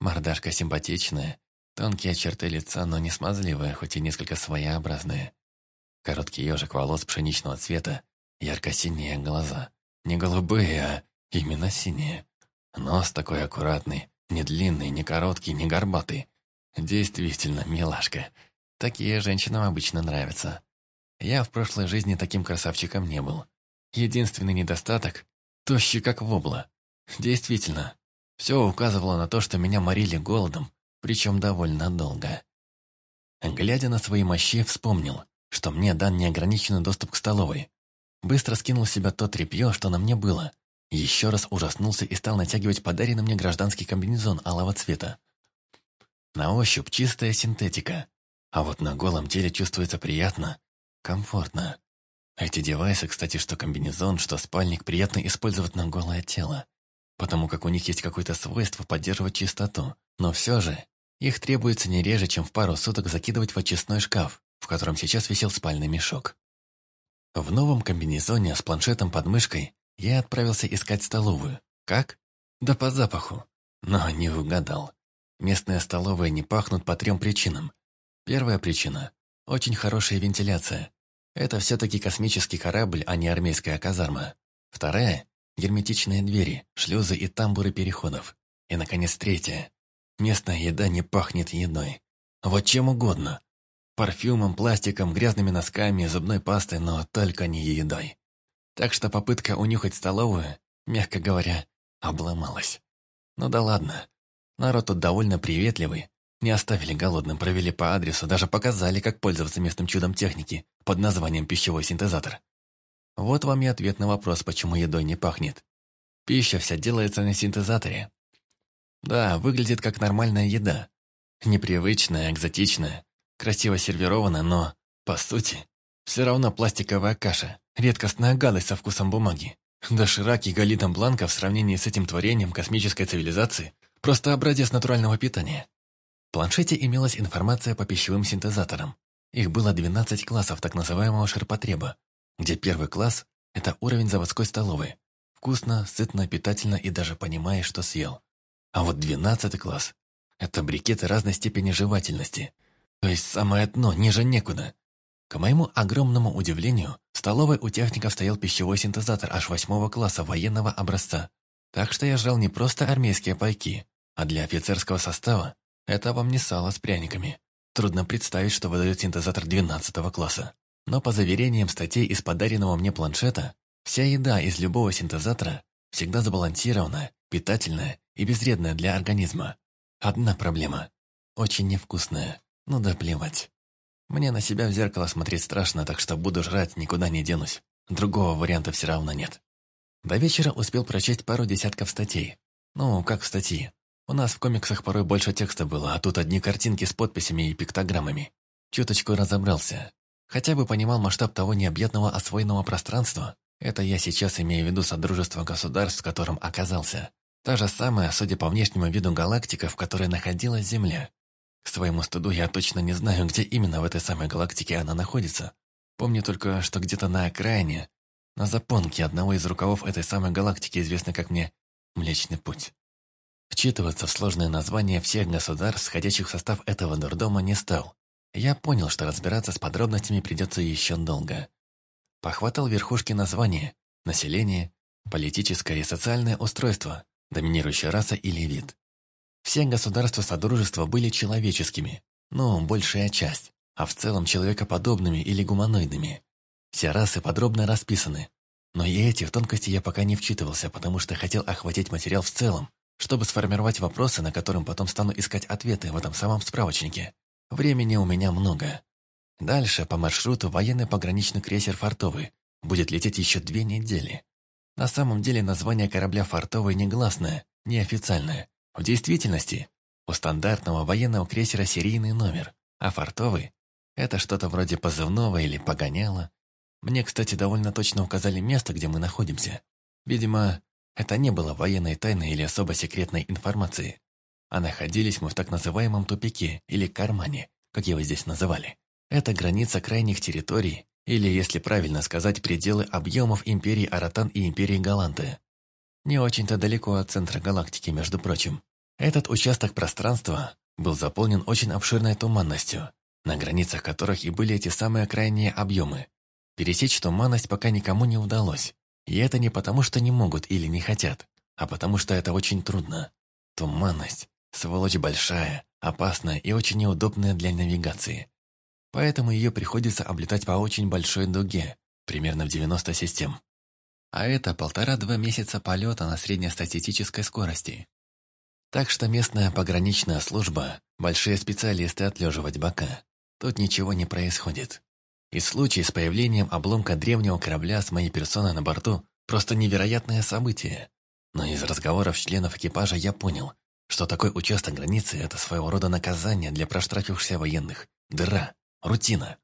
Мордашка симпатичная, тонкие черты лица, но не смазливые, хоть и несколько своеобразные. Короткий ежик волос пшеничного цвета, ярко-синие глаза. Не голубые, а именно синие. Нос такой аккуратный, не длинный, не короткий, не горбатый. Действительно, милашка. Такие женщинам обычно нравятся. Я в прошлой жизни таким красавчиком не был. Единственный недостаток тощий как вобла. Действительно, все указывало на то, что меня морили голодом, причем довольно долго. Глядя на свои мощи, вспомнил, что мне дан неограниченный доступ к столовой. Быстро скинул с себя то тряпье, что на мне было. Еще раз ужаснулся и стал натягивать подаренный мне гражданский комбинезон алого цвета. На ощупь чистая синтетика, а вот на голом теле чувствуется приятно, комфортно. Эти девайсы, кстати, что комбинезон, что спальник, приятно использовать на голое тело, потому как у них есть какое-то свойство поддерживать чистоту. Но все же, их требуется не реже, чем в пару суток закидывать в очистной шкаф, в котором сейчас висел спальный мешок. В новом комбинезоне с планшетом под мышкой я отправился искать столовую. Как? Да по запаху. Но не угадал. Местные столовые не пахнут по трем причинам. Первая причина – очень хорошая вентиляция. Это все-таки космический корабль, а не армейская казарма. Вторая — герметичные двери, шлюзы и тамбуры переходов. И, наконец, третья. Местная еда не пахнет едой. Вот чем угодно. Парфюмом, пластиком, грязными носками, зубной пастой, но только не едой. Так что попытка унюхать столовую, мягко говоря, обломалась. Ну да ладно. Народ тут довольно приветливый, не оставили голодным, провели по адресу, даже показали, как пользоваться местным чудом техники под названием пищевой синтезатор. Вот вам и ответ на вопрос, почему едой не пахнет. Пища вся делается на синтезаторе. Да, выглядит как нормальная еда. Непривычная, экзотичная, красиво сервирована, но, по сути, все равно пластиковая каша, редкостная гадость со вкусом бумаги. Доширак и галитом бланка в сравнении с этим творением космической цивилизации – просто образец натурального питания планшете имелась информация по пищевым синтезаторам. Их было 12 классов так называемого ширпотреба, где первый класс – это уровень заводской столовой. Вкусно, сытно, питательно и даже понимаешь, что съел. А вот 12 класс – это брикеты разной степени жевательности. То есть самое дно, ниже некуда. К моему огромному удивлению, в столовой у техников стоял пищевой синтезатор аж восьмого класса военного образца. Так что я жрал не просто армейские пайки, а для офицерского состава это вам не сало с пряниками. Трудно представить, что выдает синтезатор 12 класса. Но по заверениям статей из подаренного мне планшета, вся еда из любого синтезатора всегда забалансирована, питательная и безвредная для организма. Одна проблема. Очень невкусная. Ну да плевать. Мне на себя в зеркало смотреть страшно, так что буду жрать, никуда не денусь. Другого варианта все равно нет. До вечера успел прочесть пару десятков статей. Ну, как статьи. У нас в комиксах порой больше текста было, а тут одни картинки с подписями и пиктограммами. Чуточку разобрался. Хотя бы понимал масштаб того необъятного освоенного пространства. Это я сейчас имею в виду Содружество государств, в котором оказался. Та же самая, судя по внешнему виду галактика, в которой находилась Земля. К своему стыду я точно не знаю, где именно в этой самой галактике она находится. Помню только, что где-то на окраине, на запонке одного из рукавов этой самой галактики, известной как мне Млечный Путь. Вчитываться в сложное название всех государств, входящих в состав этого дурдома, не стал. Я понял, что разбираться с подробностями придется еще долго. Похватал верхушки названия, население, политическое и социальное устройство, доминирующая раса или вид. Все государства Содружества были человеческими, но большая часть, а в целом человекоподобными или гуманоидными. Все расы подробно расписаны, но и эти в тонкости я пока не вчитывался, потому что хотел охватить материал в целом, чтобы сформировать вопросы, на которым потом стану искать ответы в этом самом справочнике. Времени у меня много. Дальше по маршруту военный пограничный крейсер «Фартовый» будет лететь еще две недели. На самом деле название корабля «Фартовый» негласное, неофициальное. В действительности у стандартного военного крейсера серийный номер, а «Фартовый» — это что-то вроде позывного или погоняла. Мне, кстати, довольно точно указали место, где мы находимся. Видимо, это не было военной тайной или особо секретной информации, а находились мы в так называемом тупике или кармане, как его здесь называли. Это граница крайних территорий, или, если правильно сказать, пределы объемов империи Аратан и империи Галанты. Не очень-то далеко от центра галактики, между прочим. Этот участок пространства был заполнен очень обширной туманностью, на границах которых и были эти самые крайние объемы. Пересечь туманность пока никому не удалось. И это не потому, что не могут или не хотят, а потому, что это очень трудно. Туманность, сволочь большая, опасная и очень неудобная для навигации. Поэтому ее приходится облетать по очень большой дуге, примерно в 90 систем. А это полтора-два месяца полета на среднестатистической скорости. Так что местная пограничная служба, большие специалисты отлеживать бока. Тут ничего не происходит. И случай с появлением обломка древнего корабля с моей персоной на борту – просто невероятное событие. Но из разговоров членов экипажа я понял, что такой участок границы – это своего рода наказание для проштрафившихся военных. Дыра. Рутина.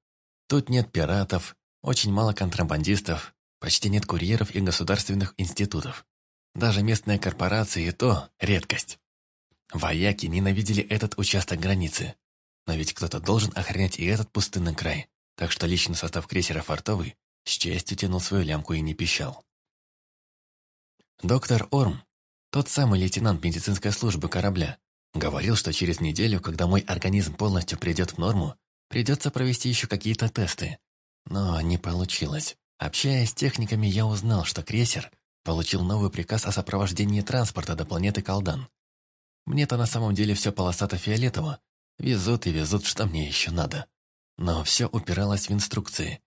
Тут нет пиратов, очень мало контрабандистов, почти нет курьеров и государственных институтов. Даже местные корпорации – то редкость. Вояки ненавидели этот участок границы. Но ведь кто-то должен охранять и этот пустынный край так что личный состав крейсера «Фортовый» с честью тянул свою лямку и не пищал. Доктор Орм, тот самый лейтенант медицинской службы корабля, говорил, что через неделю, когда мой организм полностью придет в норму, придется провести еще какие-то тесты. Но не получилось. Общаясь с техниками, я узнал, что крейсер получил новый приказ о сопровождении транспорта до планеты Колдан. Мне-то на самом деле все полосато-фиолетово. Везут и везут, что мне еще надо. Но все упиралось в инструкции.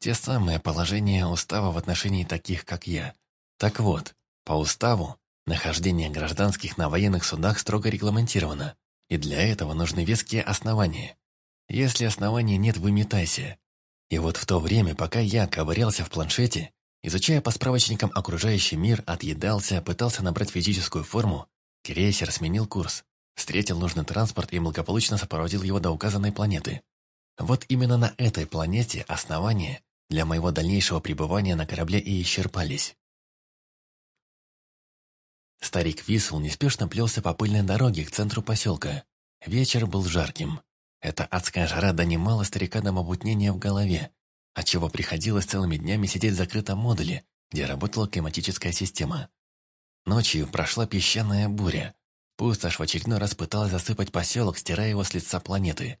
Те самые положения устава в отношении таких, как я. Так вот, по уставу, нахождение гражданских на военных судах строго регламентировано, и для этого нужны веские основания. Если основания нет, выметайся. И вот в то время, пока я ковырялся в планшете, изучая по справочникам окружающий мир, отъедался, пытался набрать физическую форму, крейсер сменил курс, встретил нужный транспорт и благополучно сопроводил его до указанной планеты. Вот именно на этой планете основания для моего дальнейшего пребывания на корабле и исчерпались. Старик Висл неспешно плелся по пыльной дороге к центру поселка. Вечер был жарким. Эта адская жара донимала старика до мобутнения в голове, отчего приходилось целыми днями сидеть в закрытом модуле, где работала климатическая система. Ночью прошла песчаная буря. Пустошь в очередной раз пыталась засыпать поселок, стирая его с лица планеты.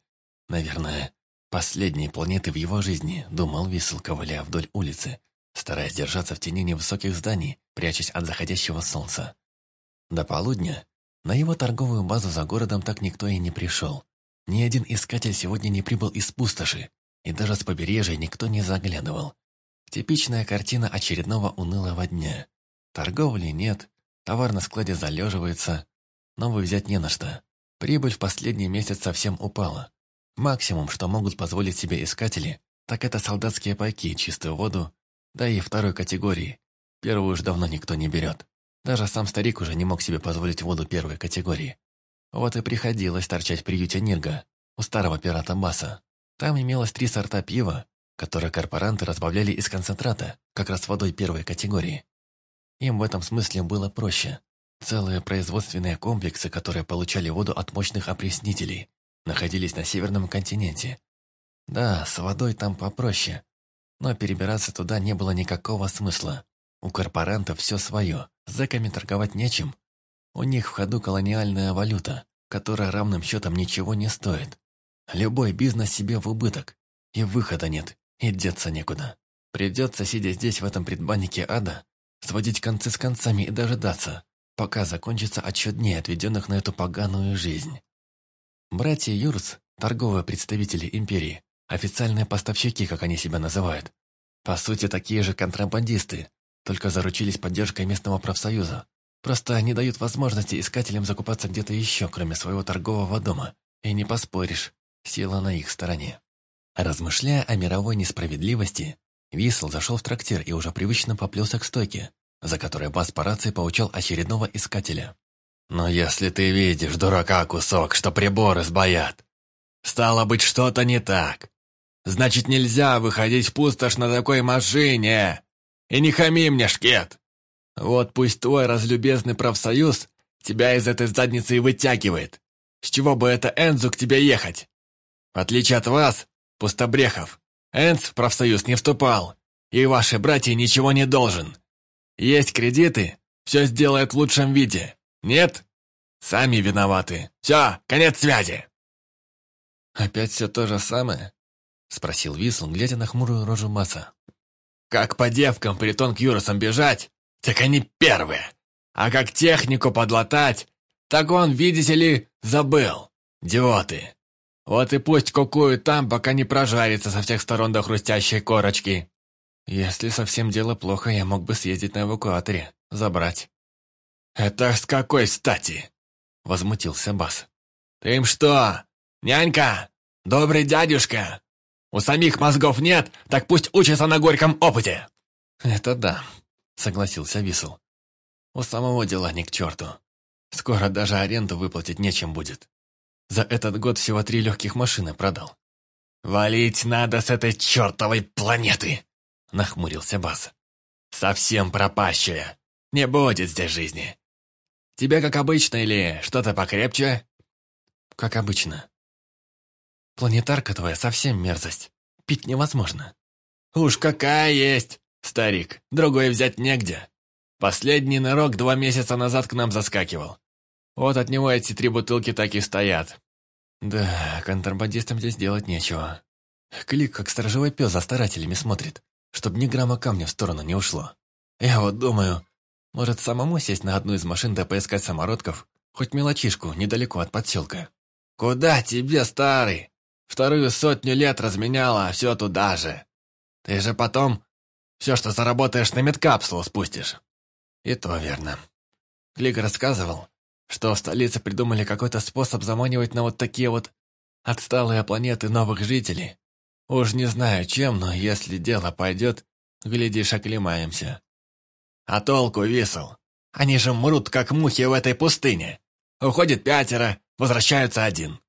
Наверное, Последней планеты в его жизни думал Висл, ковыляя вдоль улицы, стараясь держаться в тени невысоких зданий, прячась от заходящего солнца. До полудня на его торговую базу за городом так никто и не пришел. Ни один искатель сегодня не прибыл из пустоши, и даже с побережья никто не заглядывал. Типичная картина очередного унылого дня. Торговли нет, товар на складе залеживается, новый взять не на что. Прибыль в последний месяц совсем упала. Максимум, что могут позволить себе искатели, так это солдатские пайки, чистую воду, да и второй категории. Первую уж давно никто не берет. Даже сам старик уже не мог себе позволить воду первой категории. Вот и приходилось торчать в приюте Нирга, у старого пирата Баса. Там имелось три сорта пива, которые корпоранты разбавляли из концентрата, как раз водой первой категории. Им в этом смысле было проще. Целые производственные комплексы, которые получали воду от мощных опреснителей, находились на Северном континенте. Да, с водой там попроще, но перебираться туда не было никакого смысла. У корпорантов все свое, с зэками торговать нечем. У них в ходу колониальная валюта, которая равным счетом ничего не стоит. Любой бизнес себе в убыток, и выхода нет, и деться некуда. Придется, сидя здесь в этом предбаннике ада, сводить концы с концами и дожидаться, пока закончится отсчет дней, отведенных на эту поганую жизнь. Братья Юрс торговые представители империи, официальные поставщики, как они себя называют, по сути такие же контрабандисты, только заручились поддержкой местного профсоюза. Просто не дают возможности искателям закупаться где-то еще, кроме своего торгового дома. И не поспоришь, сила на их стороне. Размышляя о мировой несправедливости, Висл зашел в трактир и уже привычно поплелся к стойке, за которой Бас по рации получал очередного искателя. Но если ты видишь, дурака, кусок, что приборы сбоят, стало быть, что-то не так. Значит, нельзя выходить в пустошь на такой машине. И не хами мне, шкет. Вот пусть твой разлюбезный профсоюз тебя из этой задницы и вытягивает. С чего бы это Энзу к тебе ехать? В отличие от вас, пустобрехов, Энц в профсоюз не вступал, и ваши братья ничего не должен. Есть кредиты, все сделает в лучшем виде. Нет, сами виноваты. Все, конец связи!» «Опять все то же самое?» — спросил Вислун, глядя на хмурую рожу Маса. «Как по девкам притон к Юросам бежать, так они первые. А как технику подлатать, так он, видите ли, забыл. Диоты. Вот и пусть кукуют там, пока не прожарится со всех сторон до хрустящей корочки». «Если совсем дело плохо, я мог бы съездить на эвакуаторе, забрать». «Это с какой стати?» — возмутился Бас. «Ты им что, нянька? Добрый дядюшка? У самих мозгов нет, так пусть учатся на горьком опыте!» «Это да», — согласился Висл. «У самого дела не к черту. Скоро даже аренду выплатить нечем будет. За этот год всего три легких машины продал». «Валить надо с этой чертовой планеты!» — нахмурился Бас. «Совсем пропащая! Не будет здесь жизни! Тебе как обычно или что-то покрепче?» «Как обычно». «Планетарка твоя совсем мерзость. Пить невозможно». «Уж какая есть, старик. Другой взять негде. Последний нырок два месяца назад к нам заскакивал. Вот от него эти три бутылки так и стоят». «Да, контрабандистам здесь делать нечего». Клик, как сторожевой пес за старателями смотрит, чтобы ни грамма камня в сторону не ушло. «Я вот думаю, может, самому сесть на одну из машин да поискать самородков? Хоть мелочишку, недалеко от подселка. Куда тебе, старый? Вторую сотню лет разменяла, а все туда же. Ты же потом все, что заработаешь, на медкапсулу спустишь. И то верно. Клик рассказывал, что в столице придумали какой-то способ заманивать на вот такие вот отсталые планеты новых жителей. Уж не знаю чем, но если дело пойдет, глядишь, оклемаемся. А толку висел. Они же мрут, как мухи в этой пустыне. Уходит пятеро, возвращаются один.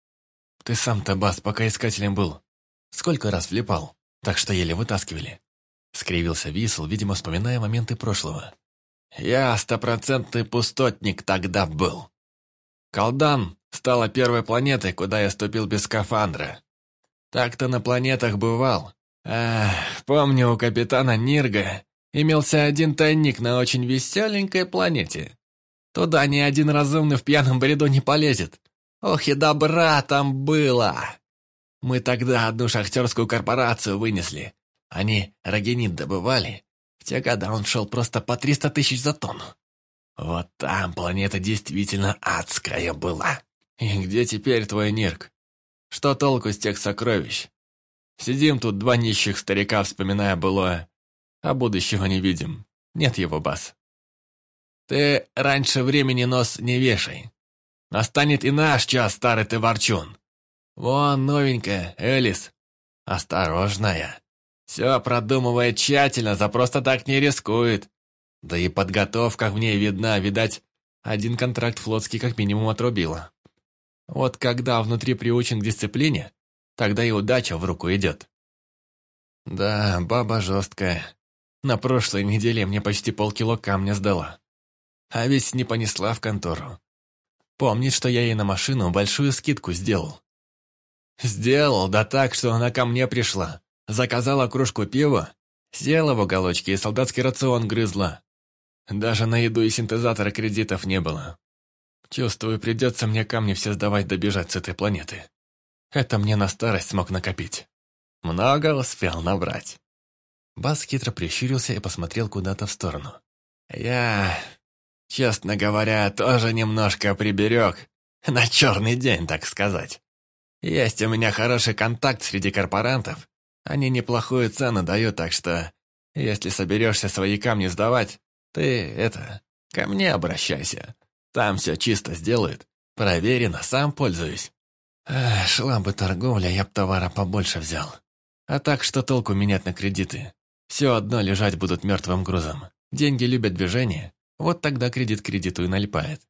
Ты сам-то, Бас, пока искателем был. Сколько раз влипал, так что еле вытаскивали. Скривился Висл, видимо, вспоминая моменты прошлого. Я стопроцентный пустотник тогда был. Колдан стала первой планетой, куда я ступил без скафандра. Так-то на планетах бывал. Эх, помню, у капитана Нирга Имелся один тайник на очень веселенькой планете. Туда ни один разумный в пьяном бреду не полезет. Ох и добра там было! Мы тогда одну шахтерскую корпорацию вынесли. Они рогенит добывали. В те годы он шел просто по 300 тысяч за тонну. Вот там планета действительно адская была. И где теперь твой нирк? Что толку с тех сокровищ? Сидим тут два нищих старика, вспоминая былое. А будущего не видим. Нет его баз. Ты раньше времени нос не вешай. Настанет и наш час, старый ты ворчун. Вон новенькая, Элис. Осторожная. Все продумывает тщательно, за просто так не рискует. Да и подготовка в ней видна, видать, один контракт флотский как минимум отрубила. Вот когда внутри приучен к дисциплине, тогда и удача в руку идет. Да, баба жесткая. На прошлой неделе мне почти полкило камня сдала. А ведь не понесла в контору. Помнит, что я ей на машину большую скидку сделал. Сделал, да так, что она ко мне пришла. Заказала кружку пива, села в уголочке и солдатский рацион грызла. Даже на еду и синтезатора кредитов не было. Чувствую, придется мне камни все сдавать добежать с этой планеты. Это мне на старость смог накопить. Много успел набрать. Бас хитро прищурился и посмотрел куда-то в сторону. «Я, честно говоря, тоже немножко приберег. На черный день, так сказать. Есть у меня хороший контакт среди корпорантов. Они неплохую цену дают, так что, если соберешься свои камни сдавать, ты, это, ко мне обращайся. Там все чисто сделают. Проверено, сам пользуюсь». Эх, шла бы торговля, я б товара побольше взял. А так что толку менять на кредиты? Все одно лежать будут мертвым грузом. Деньги любят движение. Вот тогда кредит кредиту и налипает.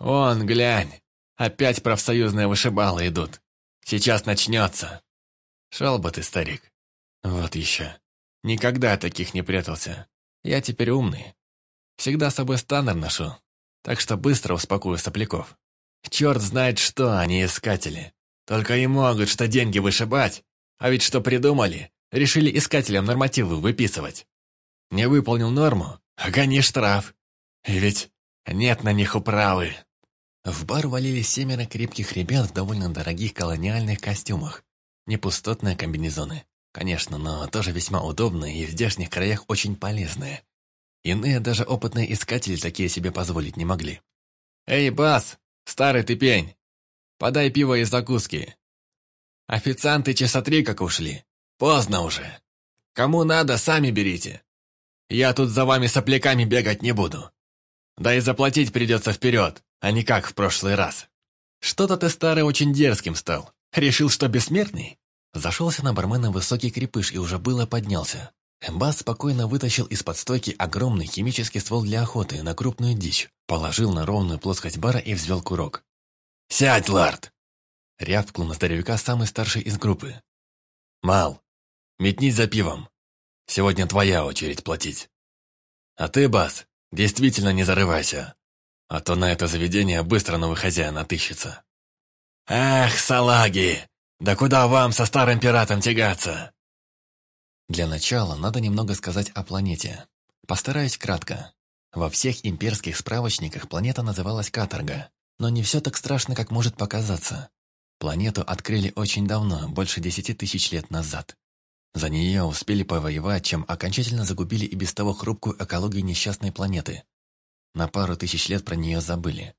«Он, глянь! Опять профсоюзные вышибалы идут. Сейчас начнется!» «Шел бы ты, старик. Вот еще. Никогда таких не прятался. Я теперь умный. Всегда с собой станер ношу, так что быстро успокою сопляков. Черт знает что они искатели. Только и могут что деньги вышибать, а ведь что придумали, решили искателям нормативы выписывать. Не выполнил норму, а гони штраф. Ведь нет на них управы. В бар валили семеро крепких ребят в довольно дорогих колониальных костюмах. Не пустотные комбинезоны. Конечно, но тоже весьма удобные и в здешних краях очень полезные. Иные даже опытные искатели такие себе позволить не могли. «Эй, Бас! Старый ты пень! Подай пиво и закуски!» «Официанты часа три как ушли. Поздно уже. Кому надо, сами берите. Я тут за вами сопляками бегать не буду. Да и заплатить придется вперед, а не как в прошлый раз. Что-то ты, старый, очень дерзким стал. Решил, что бессмертный?» Зашелся на бармена высокий крепыш и уже было поднялся. Бас спокойно вытащил из-под стойки огромный химический ствол для охоты на крупную дичь, положил на ровную плоскость бара и взвел курок. «Сядь, лард!» Рявкнул на здоровяка самый старший из группы. «Мал, метнись за пивом. Сегодня твоя очередь платить. А ты, Бас, действительно не зарывайся, а то на это заведение быстро новый хозяин отыщется. Эх, салаги! Да куда вам со старым пиратом тягаться? Для начала надо немного сказать о планете. Постараюсь кратко. Во всех имперских справочниках планета называлась Каторга, но не все так страшно, как может показаться. Планету открыли очень давно, больше 10 тысяч лет назад. За нее успели повоевать, чем окончательно загубили и без того хрупкую экологию несчастной планеты. На пару тысяч лет про нее забыли.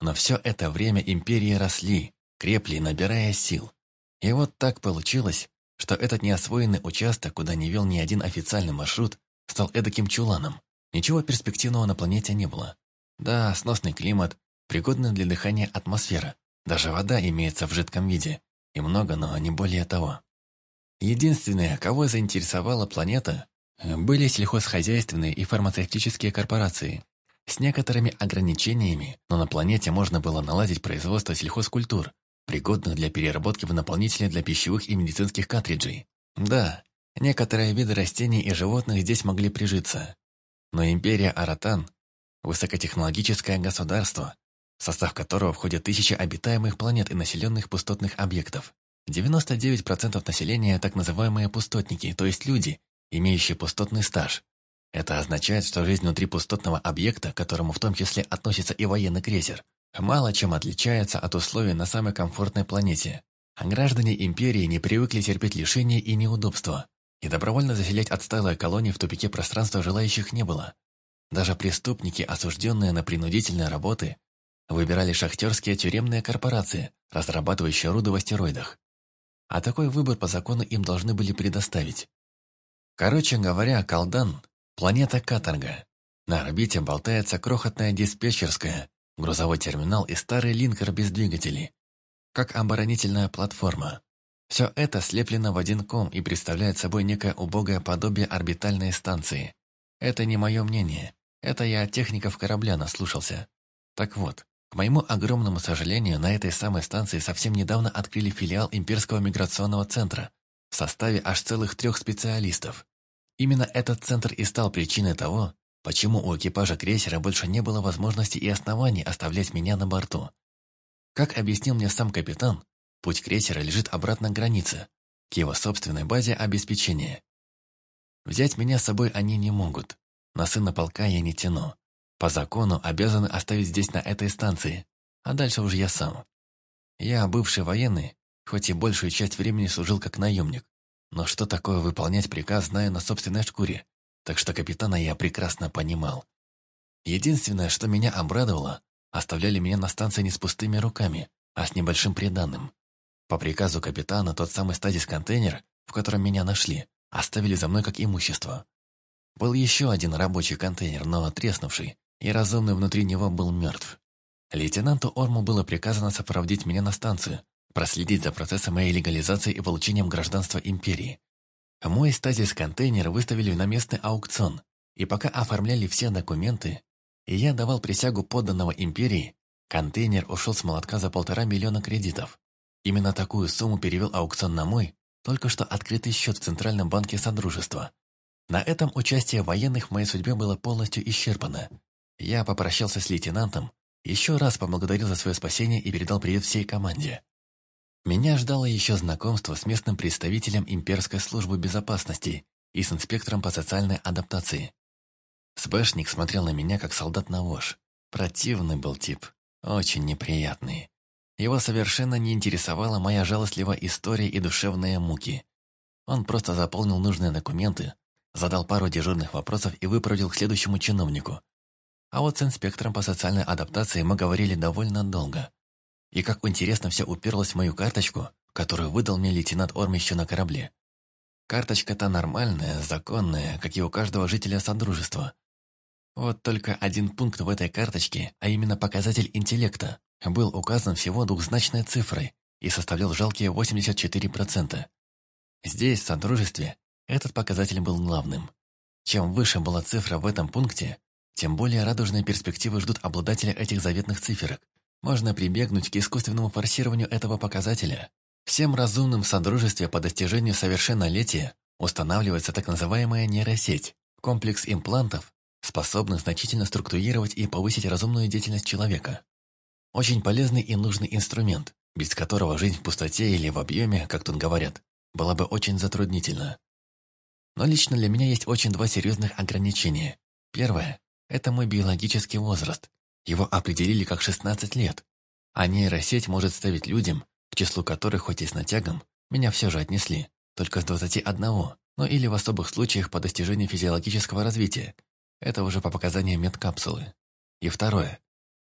Но все это время империи росли, крепли, набирая сил. И вот так получилось, что этот неосвоенный участок, куда не вел ни один официальный маршрут, стал эдаким чуланом. Ничего перспективного на планете не было. Да, сносный климат, пригодная для дыхания атмосфера. Даже вода имеется в жидком виде. И много, но не более того. Единственная, кого заинтересовала планета, э, были сельхозхозяйственные и фармацевтические корпорации. С некоторыми ограничениями, но на планете можно было наладить производство сельхозкультур, пригодных для переработки в наполнители для пищевых и медицинских картриджей. Да, некоторые виды растений и животных здесь могли прижиться. Но империя Аратан – высокотехнологическое государство, в состав которого входят тысячи обитаемых планет и населенных пустотных объектов. 99% населения – так называемые пустотники, то есть люди, имеющие пустотный стаж. Это означает, что жизнь внутри пустотного объекта, к которому в том числе относится и военный крейсер, мало чем отличается от условий на самой комфортной планете. А граждане империи не привыкли терпеть лишения и неудобства, и добровольно заселять отсталые колонии в тупике пространства желающих не было. Даже преступники, осужденные на принудительные работы, выбирали шахтерские тюремные корпорации, разрабатывающие руду в астероидах а такой выбор по закону им должны были предоставить. Короче говоря, Калдан, – планета Каторга. На орбите болтается крохотная диспетчерская, грузовой терминал и старый линкер без двигателей, как оборонительная платформа. Все это слеплено в один ком и представляет собой некое убогое подобие орбитальной станции. Это не мое мнение. Это я от техников корабля наслушался. Так вот, к моему огромному сожалению, на этой самой станции совсем недавно открыли филиал Имперского миграционного центра в составе аж целых трех специалистов. Именно этот центр и стал причиной того, почему у экипажа крейсера больше не было возможности и оснований оставлять меня на борту. Как объяснил мне сам капитан, путь крейсера лежит обратно к границе, к его собственной базе обеспечения. Взять меня с собой они не могут. На сына полка я не тяну. По закону обязаны оставить здесь, на этой станции. А дальше уже я сам. Я бывший военный, хоть и большую часть времени служил как наемник. Но что такое выполнять приказ, знаю на собственной шкуре? Так что капитана я прекрасно понимал. Единственное, что меня обрадовало, оставляли меня на станции не с пустыми руками, а с небольшим приданным. По приказу капитана тот самый стазис-контейнер, в котором меня нашли, оставили за мной как имущество. Был еще один рабочий контейнер, но отреснувший, и разумный внутри него был мертв. Лейтенанту Орму было приказано сопроводить меня на станцию, проследить за процессом моей легализации и получением гражданства империи. Мой стазис-контейнер выставили на местный аукцион, и пока оформляли все документы, и я давал присягу подданного империи, контейнер ушел с молотка за полтора миллиона кредитов. Именно такую сумму перевел аукцион на мой, только что открытый счет в Центральном банке Содружества. На этом участие военных в моей судьбе было полностью исчерпано, я попрощался с лейтенантом, еще раз поблагодарил за свое спасение и передал привет всей команде. Меня ждало еще знакомство с местным представителем Имперской службы безопасности и с инспектором по социальной адаптации. СБшник смотрел на меня, как солдат на вож. Противный был тип, очень неприятный. Его совершенно не интересовала моя жалостливая история и душевные муки. Он просто заполнил нужные документы, задал пару дежурных вопросов и выпроводил к следующему чиновнику, а вот с инспектором по социальной адаптации мы говорили довольно долго. И как интересно все уперлось в мою карточку, которую выдал мне лейтенант Орм еще на корабле. Карточка-то нормальная, законная, как и у каждого жителя Содружества. Вот только один пункт в этой карточке, а именно показатель интеллекта, был указан всего двухзначной цифрой и составлял жалкие 84%. Здесь, в Содружестве, этот показатель был главным. Чем выше была цифра в этом пункте, тем более радужные перспективы ждут обладателя этих заветных циферок. Можно прибегнуть к искусственному форсированию этого показателя. Всем разумным в Содружестве по достижению совершеннолетия устанавливается так называемая нейросеть, комплекс имплантов, способных значительно структурировать и повысить разумную деятельность человека. Очень полезный и нужный инструмент, без которого жизнь в пустоте или в объеме, как тут говорят, была бы очень затруднительна. Но лично для меня есть очень два серьезных ограничения. Первое это мой биологический возраст. Его определили как 16 лет. А нейросеть может ставить людям, к числу которых хоть и с натягом, меня все же отнесли, только с 21, но или в особых случаях по достижению физиологического развития. Это уже по показаниям медкапсулы. И второе.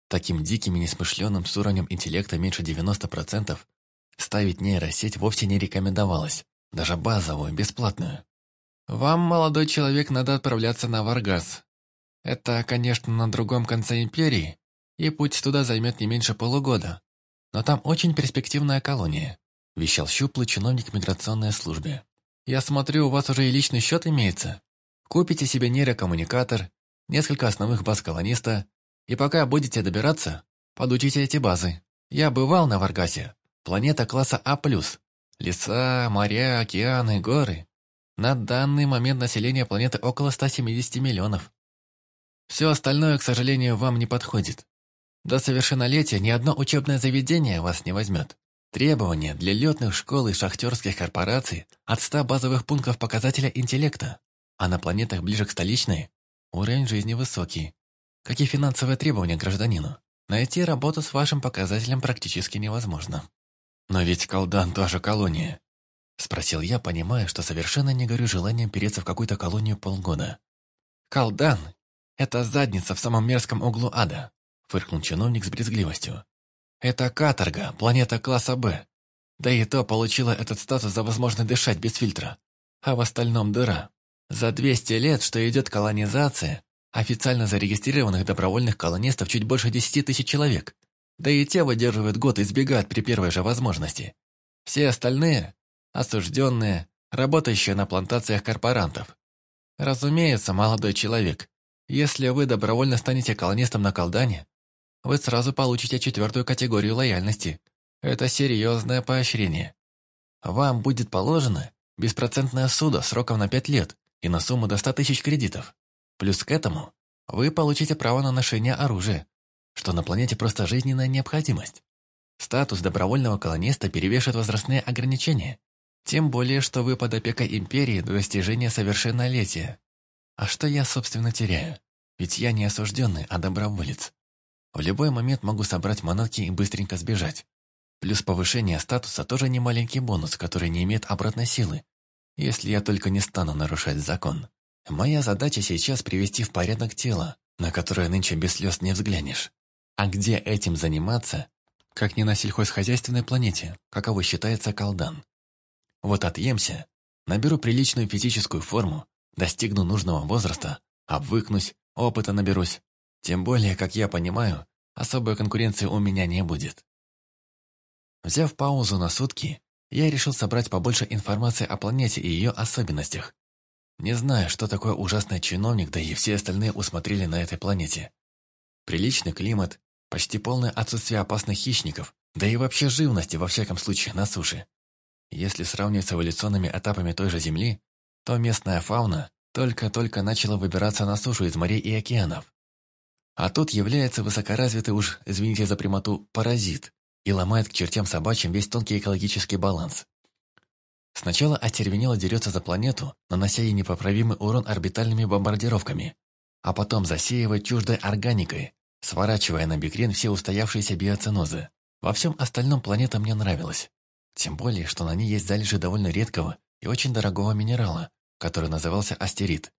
Таким диким и несмышленным с уровнем интеллекта меньше 90% ставить нейросеть вовсе не рекомендовалось, даже базовую, бесплатную. «Вам, молодой человек, надо отправляться на Варгас», это, конечно, на другом конце империи, и путь туда займет не меньше полугода. Но там очень перспективная колония», – вещал щуплый чиновник миграционной службы. «Я смотрю, у вас уже и личный счет имеется. Купите себе нейрокоммуникатор, несколько основных баз колониста, и пока будете добираться, подучите эти базы. Я бывал на Варгасе. Планета класса А+. Леса, моря, океаны, горы. На данный момент население планеты около 170 миллионов. Все остальное, к сожалению, вам не подходит. До совершеннолетия ни одно учебное заведение вас не возьмет. Требования для летных школ и шахтерских корпораций от 100 базовых пунктов показателя интеллекта, а на планетах ближе к столичной уровень жизни высокий. Как и финансовые требования к гражданину. Найти работу с вашим показателем практически невозможно. Но ведь колдан тоже колония. Спросил я, понимая, что совершенно не горю желанием переться в какую-то колонию полгода. Колдан это задница в самом мерзком углу ада, фыркнул чиновник с брезгливостью. Это каторга, планета класса Б. Да и то получила этот статус за возможность дышать без фильтра. А в остальном дыра. За 200 лет, что идет колонизация, официально зарегистрированных добровольных колонистов чуть больше 10 тысяч человек. Да и те выдерживают год и сбегают при первой же возможности. Все остальные – осужденные, работающие на плантациях корпорантов. Разумеется, молодой человек, если вы добровольно станете колонистом на колдане, вы сразу получите четвертую категорию лояльности. Это серьезное поощрение. Вам будет положено беспроцентное судо сроком на 5 лет и на сумму до 100 тысяч кредитов. Плюс к этому вы получите право на ношение оружия, что на планете просто жизненная необходимость. Статус добровольного колониста перевешивает возрастные ограничения, тем более, что вы под опекой империи до достижения совершеннолетия. А что я, собственно, теряю? Ведь я не осужденный, а доброволец. В любой момент могу собрать манатки и быстренько сбежать. Плюс повышение статуса тоже не маленький бонус, который не имеет обратной силы, если я только не стану нарушать закон. Моя задача сейчас привести в порядок тело, на которое нынче без слез не взглянешь. А где этим заниматься, как не на сельхозхозяйственной планете, каково считается колдан? Вот отъемся, наберу приличную физическую форму, достигну нужного возраста, обвыкнусь, опыта наберусь. Тем более, как я понимаю, особой конкуренции у меня не будет. Взяв паузу на сутки, я решил собрать побольше информации о планете и ее особенностях. Не знаю, что такое ужасный чиновник, да и все остальные усмотрели на этой планете. Приличный климат, почти полное отсутствие опасных хищников, да и вообще живности, во всяком случае, на суше. Если сравнивать с эволюционными этапами той же Земли, то местная фауна только-только начала выбираться на сушу из морей и океанов. А тут является высокоразвитый уж, извините за прямоту, паразит и ломает к чертям собачьим весь тонкий экологический баланс. Сначала остервенело дерется за планету, нанося ей непоправимый урон орбитальными бомбардировками, а потом засеивает чуждой органикой, сворачивая на бикрен все устоявшиеся биоценозы. Во всем остальном планета мне нравилась. Тем более, что на ней есть залежи довольно редкого, и очень дорогого минерала, который назывался астерит.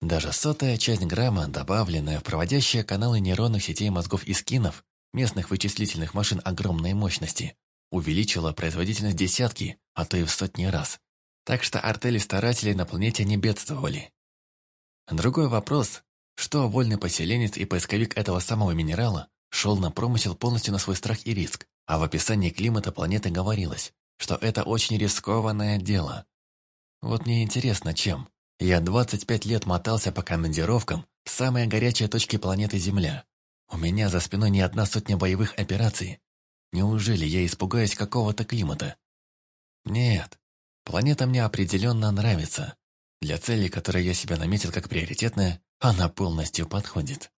Даже сотая часть грамма, добавленная в проводящие каналы нейронных сетей мозгов и скинов, местных вычислительных машин огромной мощности, увеличила производительность десятки, а то и в сотни раз. Так что артели старателей на планете не бедствовали. Другой вопрос, что вольный поселенец и поисковик этого самого минерала шел на промысел полностью на свой страх и риск, а в описании климата планеты говорилось, что это очень рискованное дело, вот мне интересно, чем? Я 25 лет мотался по командировкам в самые горячие точки планеты Земля. У меня за спиной не одна сотня боевых операций. Неужели я испугаюсь какого-то климата? Нет, планета мне определенно нравится. Для цели, которые я себе наметил как приоритетная, она полностью подходит.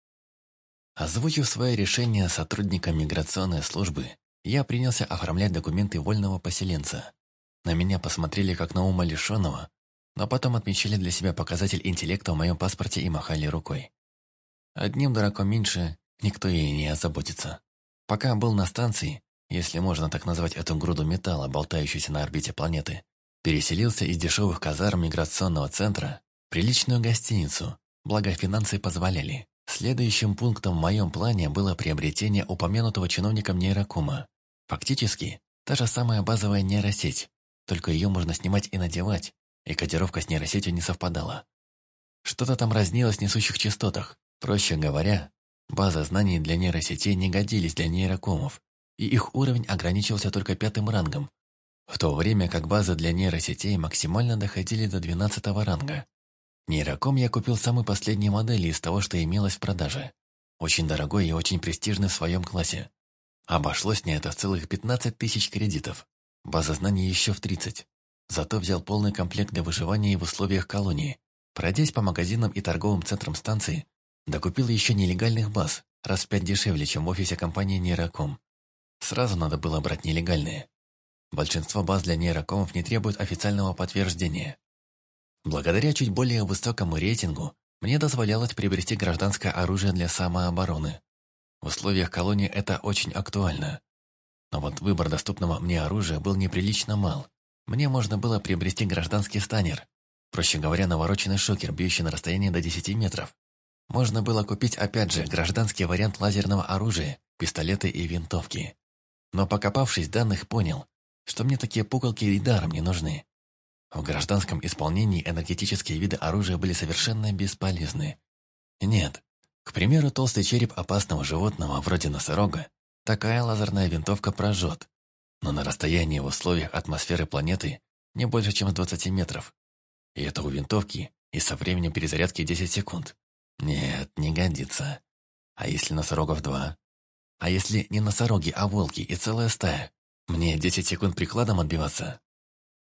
Озвучив свое решение сотрудникам миграционной службы, я принялся оформлять документы вольного поселенца. На меня посмотрели как на ума лишенного, но потом отмечали для себя показатель интеллекта в моем паспорте и махали рукой. Одним дураком меньше никто и не озаботится. Пока был на станции, если можно так назвать эту груду металла, болтающуюся на орбите планеты, переселился из дешевых казарм миграционного центра в приличную гостиницу, благо финансы позволяли. Следующим пунктом в моем плане было приобретение упомянутого чиновником нейрокума. Фактически, та же самая базовая нейросеть, только ее можно снимать и надевать, и кодировка с нейросетью не совпадала. Что-то там разнилось в несущих частотах. Проще говоря, база знаний для нейросетей не годились для нейрокомов, и их уровень ограничивался только пятым рангом, в то время как базы для нейросетей максимально доходили до 12 ранга. Нейроком я купил самой последней модели из того, что имелось в продаже. Очень дорогой и очень престижный в своем классе. Обошлось мне это в целых 15 тысяч кредитов в осознании еще в 30. Зато взял полный комплект для выживания в условиях колонии. Пройдясь по магазинам и торговым центрам станции, докупил еще нелегальных баз, раз в пять дешевле, чем в офисе компании Нейроком. Сразу надо было брать нелегальные. Большинство баз для нейрокомов не требует официального подтверждения. Благодаря чуть более высокому рейтингу, мне дозволялось приобрести гражданское оружие для самообороны. В условиях колонии это очень актуально. Но вот выбор доступного мне оружия был неприлично мал. Мне можно было приобрести гражданский станер. Проще говоря, навороченный шокер, бьющий на расстоянии до 10 метров. Можно было купить, опять же, гражданский вариант лазерного оружия, пистолеты и винтовки. Но покопавшись данных, понял, что мне такие пуколки и даром не нужны. В гражданском исполнении энергетические виды оружия были совершенно бесполезны. Нет, к примеру, толстый череп опасного животного, вроде носорога, Такая лазерная винтовка прожжет, но на расстоянии в условиях атмосферы планеты не больше, чем с 20 метров. И это у винтовки, и со временем перезарядки 10 секунд. Нет, не годится. А если носорогов два? А если не носороги, а волки и целая стая? Мне 10 секунд прикладом отбиваться?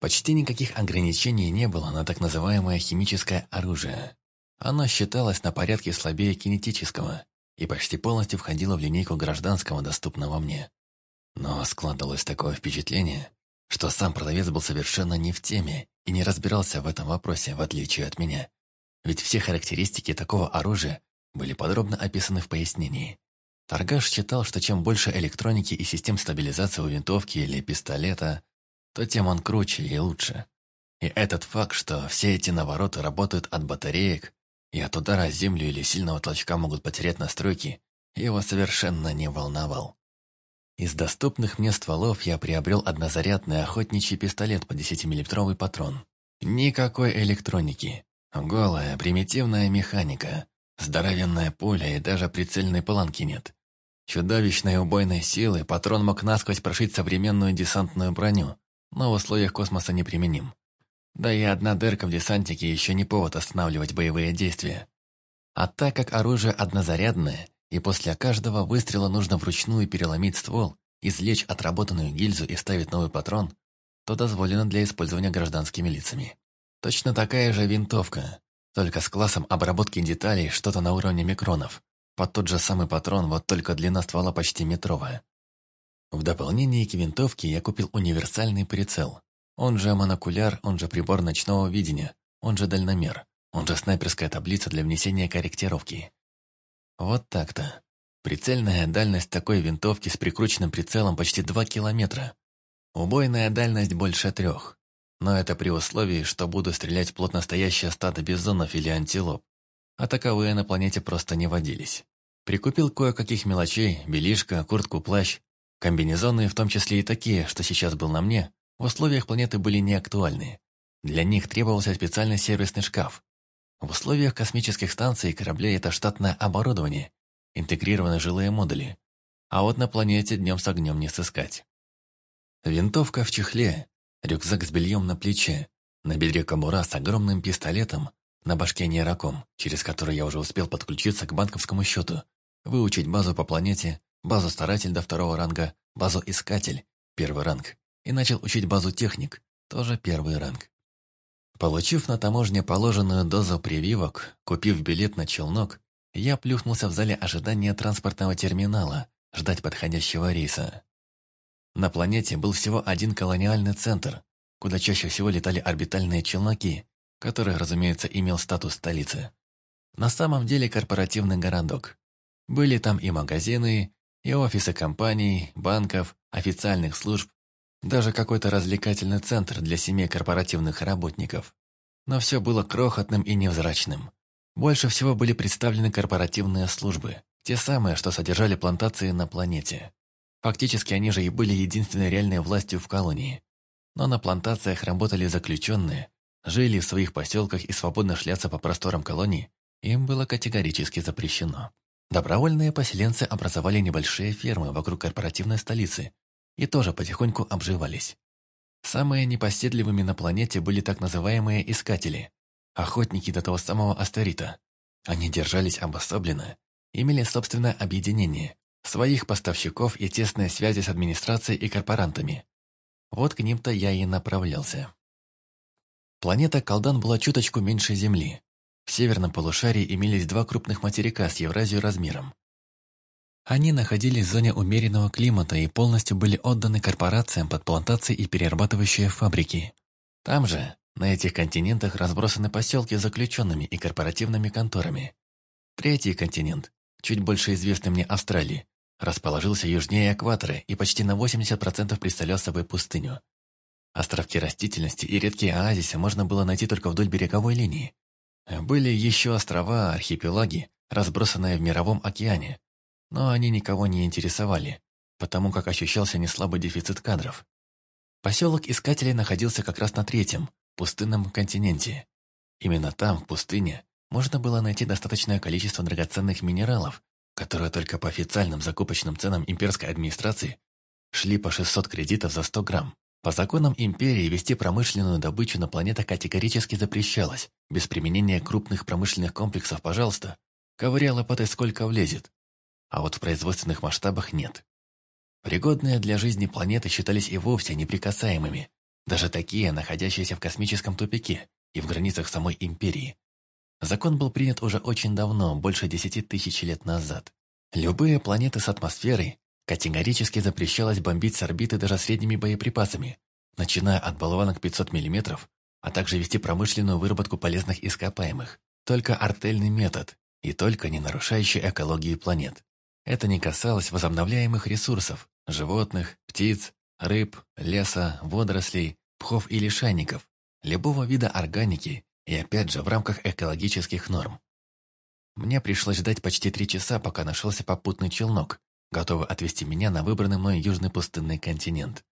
Почти никаких ограничений не было на так называемое химическое оружие. Оно считалось на порядке слабее кинетического и почти полностью входила в линейку гражданского, доступного мне. Но складывалось такое впечатление, что сам продавец был совершенно не в теме и не разбирался в этом вопросе, в отличие от меня. Ведь все характеристики такого оружия были подробно описаны в пояснении. Торгаш считал, что чем больше электроники и систем стабилизации у винтовки или пистолета, то тем он круче и лучше. И этот факт, что все эти навороты работают от батареек, я туда раз землю или сильного толчка могут потерять настройки. Я его совершенно не волновал. Из доступных мне стволов я приобрел однозарядный охотничий пистолет по 10-миллиметровый патрон. Никакой электроники. Голая, примитивная механика. Здоровенная поле и даже прицельной планки нет. Чудовищной убойной силы патрон мог насквозь прошить современную десантную броню, но в условиях космоса неприменим. Да и одна дырка в десантике еще не повод останавливать боевые действия. А так как оружие однозарядное, и после каждого выстрела нужно вручную переломить ствол, извлечь отработанную гильзу и вставить новый патрон, то дозволено для использования гражданскими лицами. Точно такая же винтовка, только с классом обработки деталей что-то на уровне микронов. Под тот же самый патрон, вот только длина ствола почти метровая. В дополнение к винтовке я купил универсальный прицел, он же монокуляр, он же прибор ночного видения, он же дальномер, он же снайперская таблица для внесения корректировки. Вот так-то. Прицельная дальность такой винтовки с прикрученным прицелом почти 2 километра. Убойная дальность больше трех. Но это при условии, что буду стрелять в плотно стоящее стадо бизонов или антилоп. А таковые на планете просто не водились. Прикупил кое-каких мелочей, белишко, куртку, плащ, комбинезоны, в том числе и такие, что сейчас был на мне, в условиях планеты были неактуальны. Для них требовался специальный сервисный шкаф. В условиях космических станций и кораблей это штатное оборудование, интегрированные жилые модули. А вот на планете днем с огнем не сыскать. Винтовка в чехле, рюкзак с бельем на плече, на бедре кобура с огромным пистолетом, на башке нейроком, через который я уже успел подключиться к банковскому счету, выучить базу по планете, базу старатель до второго ранга, базу искатель, первый ранг и начал учить базу техник, тоже первый ранг. Получив на таможне положенную дозу прививок, купив билет на челнок, я плюхнулся в зале ожидания транспортного терминала, ждать подходящего рейса. На планете был всего один колониальный центр, куда чаще всего летали орбитальные челноки, который, разумеется, имел статус столицы. На самом деле корпоративный городок. Были там и магазины, и офисы компаний, банков, официальных служб даже какой-то развлекательный центр для семей корпоративных работников. Но все было крохотным и невзрачным. Больше всего были представлены корпоративные службы, те самые, что содержали плантации на планете. Фактически они же и были единственной реальной властью в колонии. Но на плантациях работали заключенные, жили в своих поселках и свободно шляться по просторам колонии им было категорически запрещено. Добровольные поселенцы образовали небольшие фермы вокруг корпоративной столицы и тоже потихоньку обживались. Самые непоседливыми на планете были так называемые «искатели», охотники до того самого астерита. Они держались обособленно, имели собственное объединение, своих поставщиков и тесные связи с администрацией и корпорантами. Вот к ним-то я и направлялся. Планета Колдан была чуточку меньше Земли. В северном полушарии имелись два крупных материка с Евразию размером. Они находились в зоне умеренного климата и полностью были отданы корпорациям под плантации и перерабатывающие фабрики. Там же, на этих континентах, разбросаны поселки с заключенными и корпоративными конторами. Третий континент, чуть больше известный мне Австралии, расположился южнее экватора и почти на 80% представлял собой пустыню. Островки растительности и редкие оазисы можно было найти только вдоль береговой линии. Были еще острова, архипелаги, разбросанные в Мировом океане, но они никого не интересовали, потому как ощущался неслабый дефицит кадров. Поселок Искателей находился как раз на третьем, пустынном континенте. Именно там, в пустыне, можно было найти достаточное количество драгоценных минералов, которые только по официальным закупочным ценам имперской администрации шли по 600 кредитов за 100 грамм. По законам империи вести промышленную добычу на планетах категорически запрещалось. Без применения крупных промышленных комплексов, пожалуйста, ковыряй лопатой сколько влезет а вот в производственных масштабах нет. Пригодные для жизни планеты считались и вовсе неприкасаемыми, даже такие, находящиеся в космическом тупике и в границах самой империи. Закон был принят уже очень давно, больше 10 тысяч лет назад. Любые планеты с атмосферой категорически запрещалось бомбить с орбиты даже средними боеприпасами, начиная от болванок 500 мм, а также вести промышленную выработку полезных ископаемых. Только артельный метод, и только не нарушающий экологии планет. Это не касалось возобновляемых ресурсов – животных, птиц, рыб, леса, водорослей, пхов и шайников, любого вида органики и опять же в рамках экологических норм. Мне пришлось ждать почти три часа, пока нашелся попутный челнок, готовый отвезти меня на выбранный мной южный пустынный континент.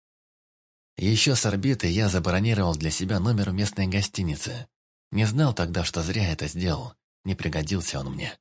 Еще с орбиты я забронировал для себя номер у местной гостиницы. Не знал тогда, что зря это сделал, не пригодился он мне.